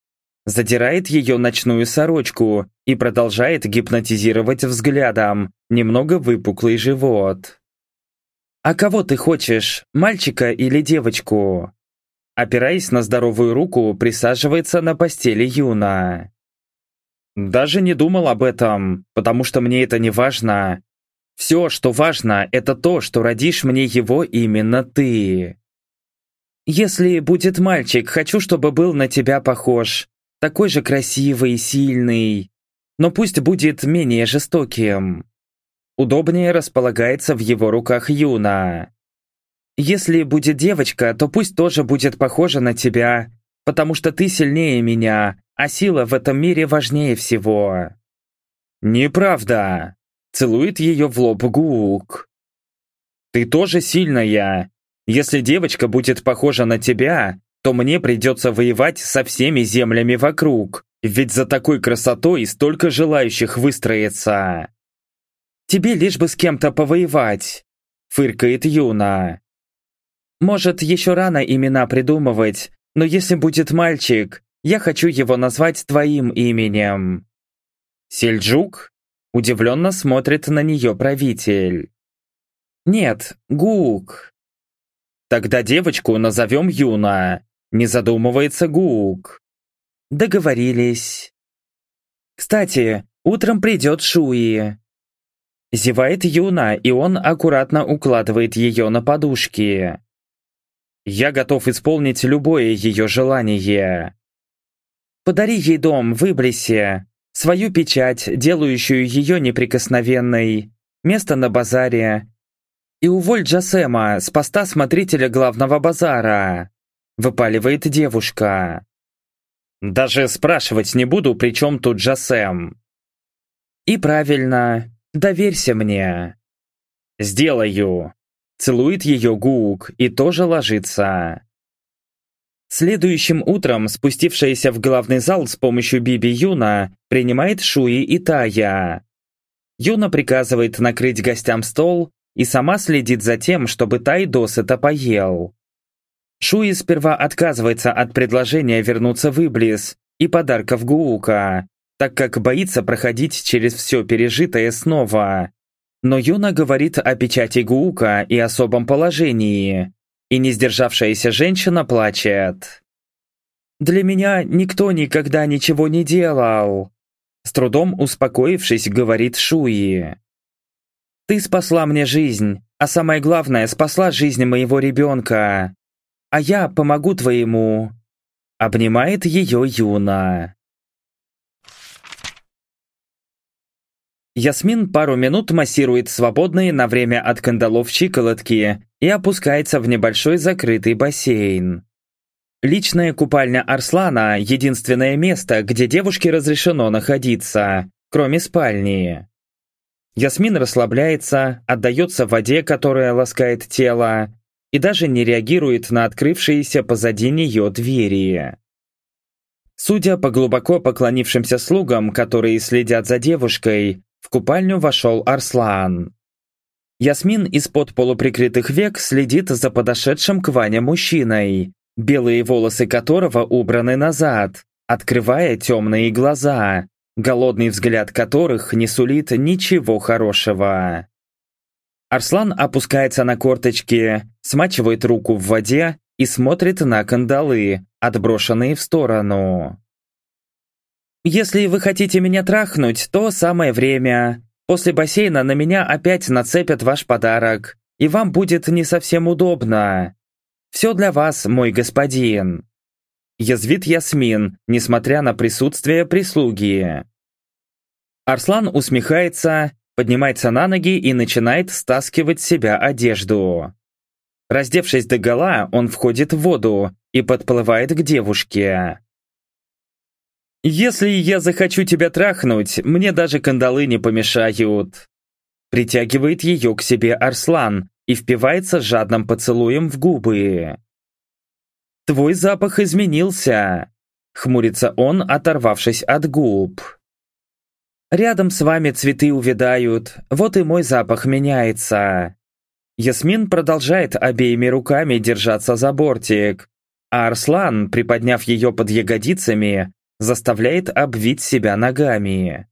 Задирает ее ночную сорочку и продолжает гипнотизировать взглядом немного выпуклый живот. «А кого ты хочешь, мальчика или девочку?» Опираясь на здоровую руку, присаживается на постели Юна. «Даже не думал об этом, потому что мне это не важно. Все, что важно, это то, что родишь мне его именно ты. Если будет мальчик, хочу, чтобы был на тебя похож. Такой же красивый и сильный. Но пусть будет менее жестоким. Удобнее располагается в его руках Юна. Если будет девочка, то пусть тоже будет похожа на тебя, потому что ты сильнее меня, а сила в этом мире важнее всего. Неправда. Целует ее в лоб Гук. «Ты тоже сильная. Если девочка будет похожа на тебя, то мне придется воевать со всеми землями вокруг, ведь за такой красотой столько желающих выстроиться». «Тебе лишь бы с кем-то повоевать», — фыркает Юна. «Может, еще рано имена придумывать, но если будет мальчик, я хочу его назвать твоим именем». «Сельджук?» Удивленно смотрит на нее правитель. Нет, Гук. Тогда девочку назовем Юна. Не задумывается Гук. Договорились. Кстати, утром придет Шуи. Зевает Юна, и он аккуратно укладывает ее на подушки. Я готов исполнить любое ее желание. Подари ей дом в Иблисе, свою печать, делающую ее неприкосновенной, место на базаре. И уволь Джасема с поста смотрителя главного базара, выпаливает девушка. Даже спрашивать не буду, при чем тут Джасем. И правильно, доверься мне. Сделаю. Целует ее Гук и тоже ложится. Следующим утром спустившаяся в главный зал с помощью Биби Юна принимает Шуи и Тая. Юна приказывает накрыть гостям стол и сама следит за тем, чтобы Тай досыта поел. Шуи сперва отказывается от предложения вернуться в Иблис и подарков Гуука, так как боится проходить через все пережитое снова. Но Юна говорит о печати Гуука и особом положении, и не сдержавшаяся женщина плачет. «Для меня никто никогда ничего не делал», с трудом успокоившись, говорит Шуи. «Ты спасла мне жизнь, а самое главное, спасла жизнь моего ребенка. А я помогу твоему». Обнимает ее Юна. Ясмин пару минут массирует свободные на время от кандалов щиколотки и опускается в небольшой закрытый бассейн. Личная купальня Арслана – единственное место, где девушке разрешено находиться, кроме спальни. Ясмин расслабляется, отдается воде, которая ласкает тело, и даже не реагирует на открывшиеся позади нее двери. Судя по глубоко поклонившимся слугам, которые следят за девушкой, в купальню вошел Арслан. Ясмин из-под полуприкрытых век следит за подошедшим к Ване мужчиной, белые волосы которого убраны назад, открывая темные глаза, голодный взгляд которых не сулит ничего хорошего. Арслан опускается на корточки, смачивает руку в воде и смотрит на кандалы, отброшенные в сторону. «Если вы хотите меня трахнуть, то самое время. После бассейна на меня опять нацепят ваш подарок, и вам будет не совсем удобно. Все для вас, мой господин». Язвит Ясмин, несмотря на присутствие прислуги. Арслан усмехается, поднимается на ноги и начинает стаскивать с себя одежду. Раздевшись до гола, он входит в воду и подплывает к девушке. «Если я захочу тебя трахнуть, мне даже кандалы не помешают». Притягивает ее к себе Арслан и впивается жадным поцелуем в губы. «Твой запах изменился», — хмурится он, оторвавшись от губ. «Рядом с вами цветы увядают, вот и мой запах меняется». Ясмин продолжает обеими руками держаться за бортик, а Арслан, приподняв ее под ягодицами, заставляет обвить себя ногами.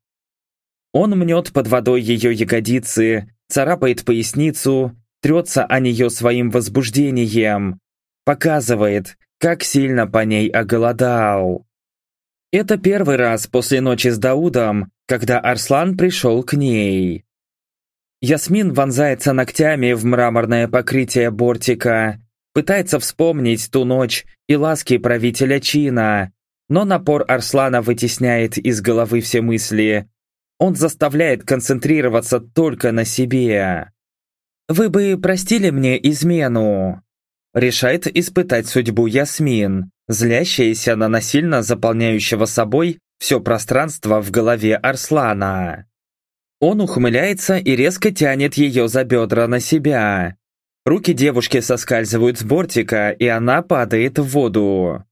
Он мнет под водой ее ягодицы, царапает поясницу, трется о нее своим возбуждением, показывает, как сильно по ней оголодал. Это первый раз после ночи с Даудом, когда Арслан пришел к ней. Ясмин вонзается ногтями в мраморное покрытие бортика, пытается вспомнить ту ночь и ласки правителя Чина, но напор Арслана вытесняет из головы все мысли. Он заставляет концентрироваться только на себе. «Вы бы простили мне измену?» Решает испытать судьбу Ясмин, злящаяся на насильно заполняющего собой все пространство в голове Арслана. Он ухмыляется и резко тянет ее за бедра на себя. Руки девушки соскальзывают с бортика, и она падает в воду.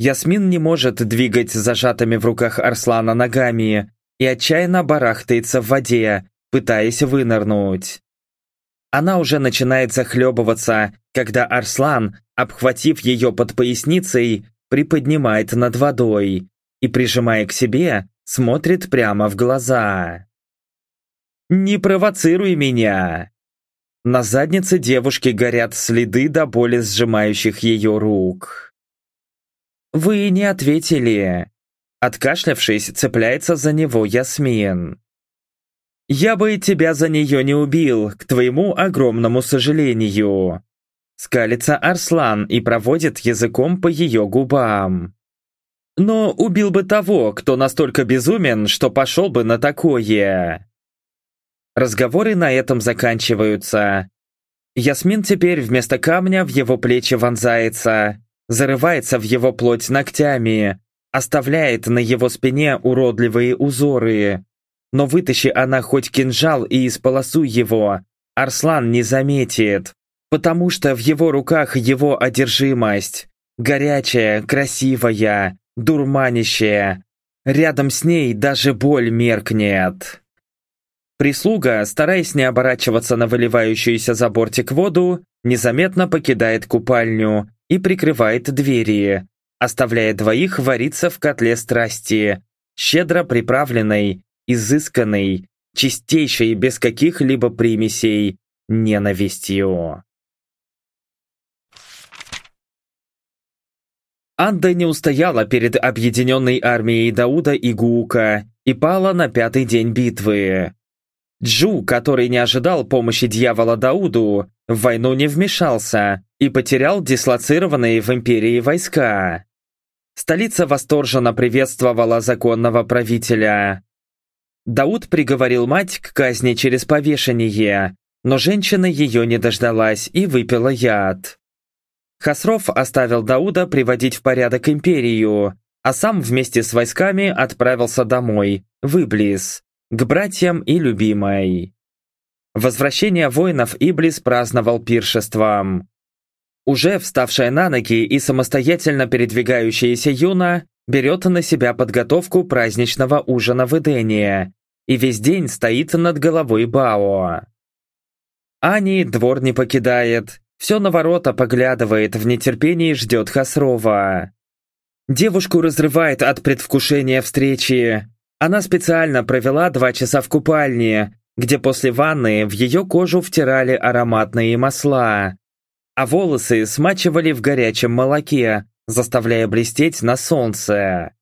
Ясмин не может двигать зажатыми в руках Арслана ногами и отчаянно барахтается в воде, пытаясь вынырнуть. Она уже начинает захлебываться, когда Арслан, обхватив ее под поясницей, приподнимает над водой и, прижимая к себе, смотрит прямо в глаза. Не провоцируй меня!» На заднице девушки горят следы до боли сжимающих ее рук. «Вы не ответили!» Откашлявшись, цепляется за него Ясмин. «Я бы тебя за нее не убил, к твоему огромному сожалению!» Скалится Арслан и проводит языком по ее губам. «Но убил бы того, кто настолько безумен, что пошел бы на такое!» Разговоры на этом заканчиваются. Ясмин теперь вместо камня в его плечи вонзается, зарывается в его плоть ногтями, оставляет на его спине уродливые узоры. Но вытащи она хоть кинжал и исполосуй его, Арслан не заметит, потому что в его руках его одержимость. Горячая, красивая, дурманящая. Рядом с ней даже боль меркнет. Прислуга, стараясь не оборачиваться на выливающуюся за бортик воду, незаметно покидает купальню и прикрывает двери, оставляя двоих вариться в котле страсти, щедро приправленной, изысканной, чистейшей без каких-либо примесей, ненавистью. Анда не устояла перед объединенной армией Дауда и Гуука и пала на пятый день битвы. Джу, который не ожидал помощи дьявола Дауду, в войну не вмешался и потерял дислоцированные в империи войска. Столица восторженно приветствовала законного правителя. Дауд приговорил мать к казни через повешение, но женщина ее не дождалась и выпила яд. Хасров оставил Дауда приводить в порядок империю, а сам вместе с войсками отправился домой, в Иблис, к братьям и любимой. Возвращение воинов Иблис праздновал пиршеством. Уже вставшая на ноги и самостоятельно передвигающаяся Юна берет на себя подготовку праздничного ужина в Эдене и весь день стоит над головой Бао. Ани двор не покидает, все на ворота поглядывает, в нетерпении ждет Хасрова. Девушку разрывает от предвкушения встречи, она специально провела два часа в купальне, где после ванны в ее кожу втирали ароматные масла, а волосы смачивали в горячем молоке, заставляя блестеть на солнце.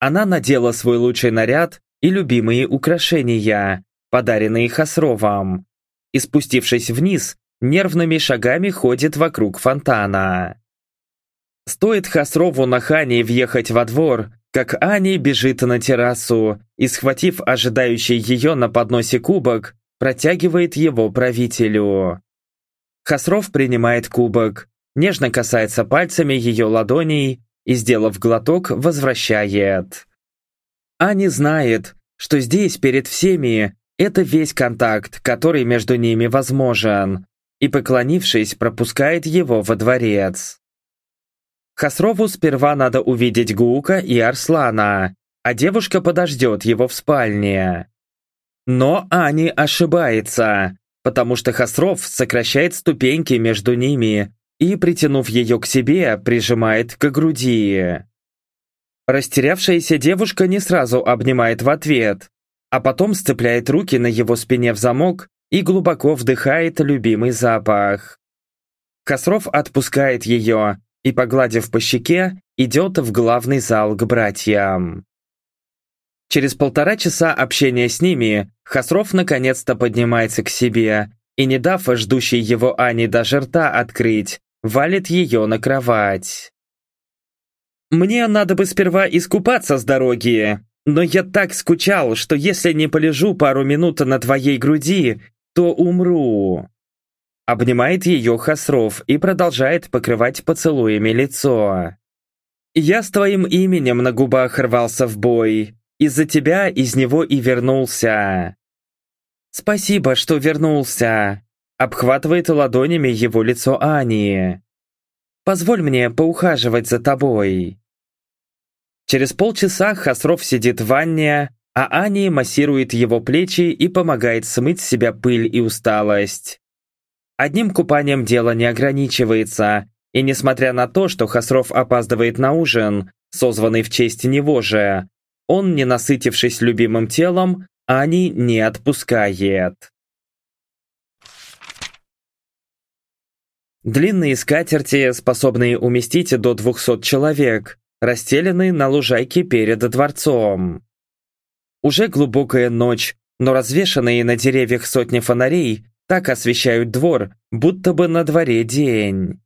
Она надела свой лучший наряд и любимые украшения, подаренные Хасровом, и, спустившись вниз, нервными шагами ходит вокруг фонтана. Стоит Хасрову на Хане въехать во двор, как Ани бежит на террасу и, схватив ожидающий ее на подносе кубок, протягивает его правителю. Хасров принимает кубок, нежно касается пальцами ее ладоней и, сделав глоток, возвращает. Ани знает, что здесь перед всеми это весь контакт, который между ними возможен, и, поклонившись, пропускает его во дворец. Хасрову сперва надо увидеть Гука и Арслана, а девушка подождет его в спальне. Но Ани ошибается, потому что Хасров сокращает ступеньки между ними и, притянув ее к себе, прижимает к груди. Растерявшаяся девушка не сразу обнимает в ответ, а потом сцепляет руки на его спине в замок и глубоко вдыхает любимый запах. Хасров отпускает ее, и, погладив по щеке, идет в главный зал к братьям. Через полтора часа общения с ними, Хасров наконец-то поднимается к себе и, не дав ждущей его Ане даже рта открыть, валит ее на кровать. «Мне надо бы сперва искупаться с дороги, но я так скучал, что если не полежу пару минут на твоей груди, то умру». Обнимает ее Хасров и продолжает покрывать поцелуями лицо. «Я с твоим именем на губах рвался в бой. Из-за тебя из него и вернулся». «Спасибо, что вернулся», — обхватывает ладонями его лицо Ани. «Позволь мне поухаживать за тобой». Через полчаса Хасров сидит в ванне, а Ани массирует его плечи и помогает смыть с себя пыль и усталость. Одним купанием дело не ограничивается, и несмотря на то, что Хасров опаздывает на ужин, созванный в честь него же, он, не насытившись любимым телом, Ани не отпускает. Длинные скатерти, способные уместить до 200 человек, расстелены на лужайке перед дворцом. Уже глубокая ночь, но развешанные на деревьях сотни фонарей так освещают двор, будто бы на дворе день.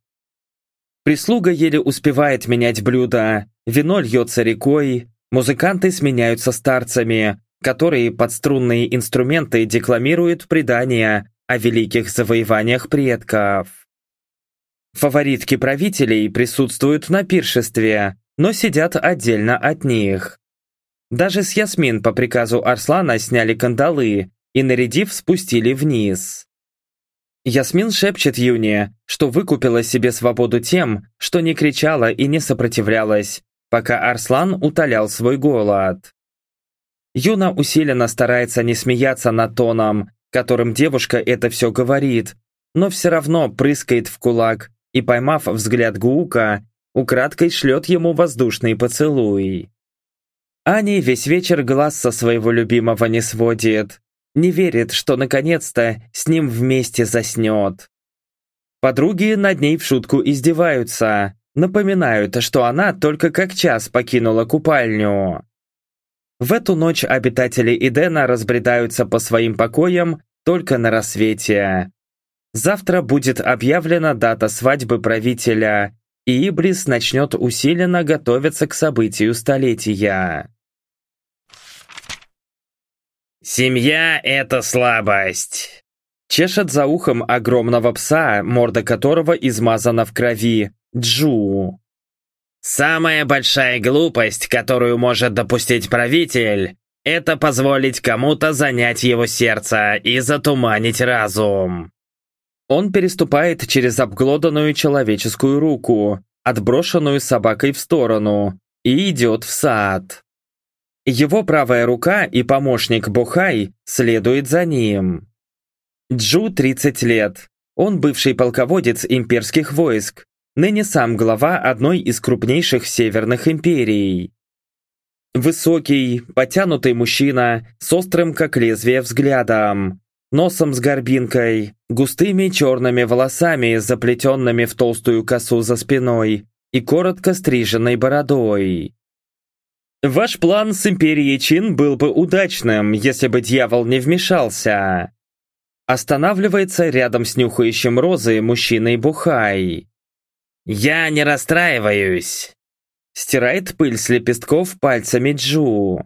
Прислуга еле успевает менять блюда, вино льется рекой, музыканты сменяются старцами, которые под струнные инструменты декламируют предания о великих завоеваниях предков. Фаворитки правителей присутствуют на пиршестве, но сидят отдельно от них. Даже с Ясмин по приказу Арслана сняли кандалы и, нарядив, спустили вниз. Ясмин шепчет Юне, что выкупила себе свободу тем, что не кричала и не сопротивлялась, пока Арслан утолял свой голод. Юна усиленно старается не смеяться над тоном, которым девушка это все говорит, но все равно прыскает в кулак и, поймав взгляд Гуука, украдкой шлет ему воздушный поцелуй. Ани весь вечер глаз со своего любимого не сводит, не верит, что наконец-то с ним вместе заснет. Подруги над ней в шутку издеваются, напоминают, что она только как час покинула купальню. В эту ночь обитатели Идена разбредаются по своим покоям только на рассвете. Завтра будет объявлена дата свадьбы правителя, и Ибрис начнет усиленно готовиться к событию столетия. «Семья — это слабость!» Чешет за ухом огромного пса, морда которого измазана в крови, Джу. «Самая большая глупость, которую может допустить правитель, это позволить кому-то занять его сердце и затуманить разум». Он переступает через обглоданную человеческую руку, отброшенную собакой в сторону, и идет в сад. Его правая рука и помощник Бухай следует за ним. Джу 30 лет. Он бывший полководец имперских войск, ныне сам глава одной из крупнейших северных империй. Высокий, потянутый мужчина с острым как лезвие взглядом, носом с горбинкой, густыми черными волосами, заплетенными в толстую косу за спиной и коротко стриженной бородой. Ваш план с Империей Чин был бы удачным, если бы дьявол не вмешался. Останавливается рядом с нюхающим розы мужчиной Бухай. «Я не расстраиваюсь!» Стирает пыль с лепестков пальцами Джу.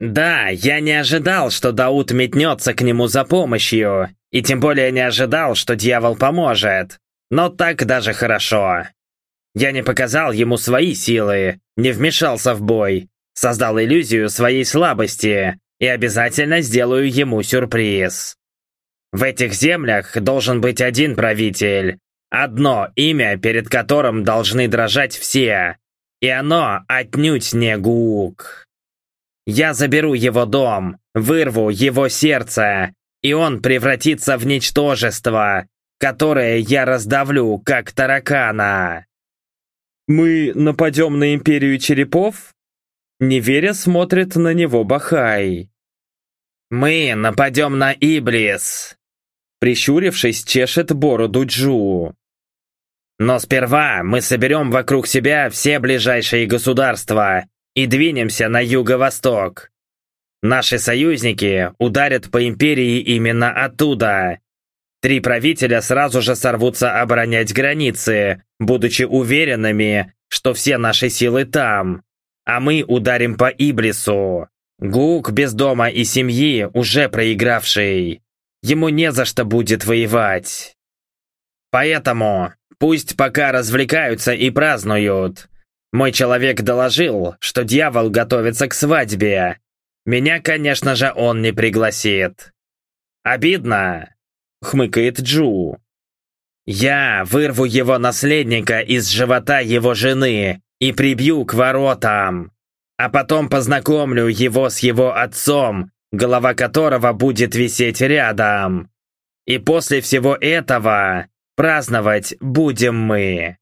«Да, я не ожидал, что Дауд метнется к нему за помощью, и тем более не ожидал, что дьявол поможет. Но так даже хорошо. Я не показал ему свои силы, не вмешался в бой, создал иллюзию своей слабости и обязательно сделаю ему сюрприз. В этих землях должен быть один правитель, одно имя, перед которым должны дрожать все, и оно отнюдь не Гук. Я заберу его дом, вырву его сердце, и он превратится в ничтожество, которое я раздавлю, как таракана. «Мы нападем на Империю Черепов?» Неверя смотрит на него Бахай. «Мы нападем на Иблис!» Прищурившись, чешет бороду Джу. «Но сперва мы соберем вокруг себя все ближайшие государства и двинемся на юго-восток. Наши союзники ударят по Империи именно оттуда, Три правителя сразу же сорвутся оборонять границы, будучи уверенными, что все наши силы там. А мы ударим по Иблису. Гук без дома и семьи уже проигравший. Ему не за что будет воевать. Поэтому пусть пока развлекаются и празднуют. Мой человек доложил, что дьявол готовится к свадьбе. Меня, конечно же, он не пригласит. Обидно, хмыкает Джу. «Я вырву его наследника из живота его жены и прибью к воротам, а потом познакомлю его с его отцом, голова которого будет висеть рядом. И после всего этого праздновать будем мы».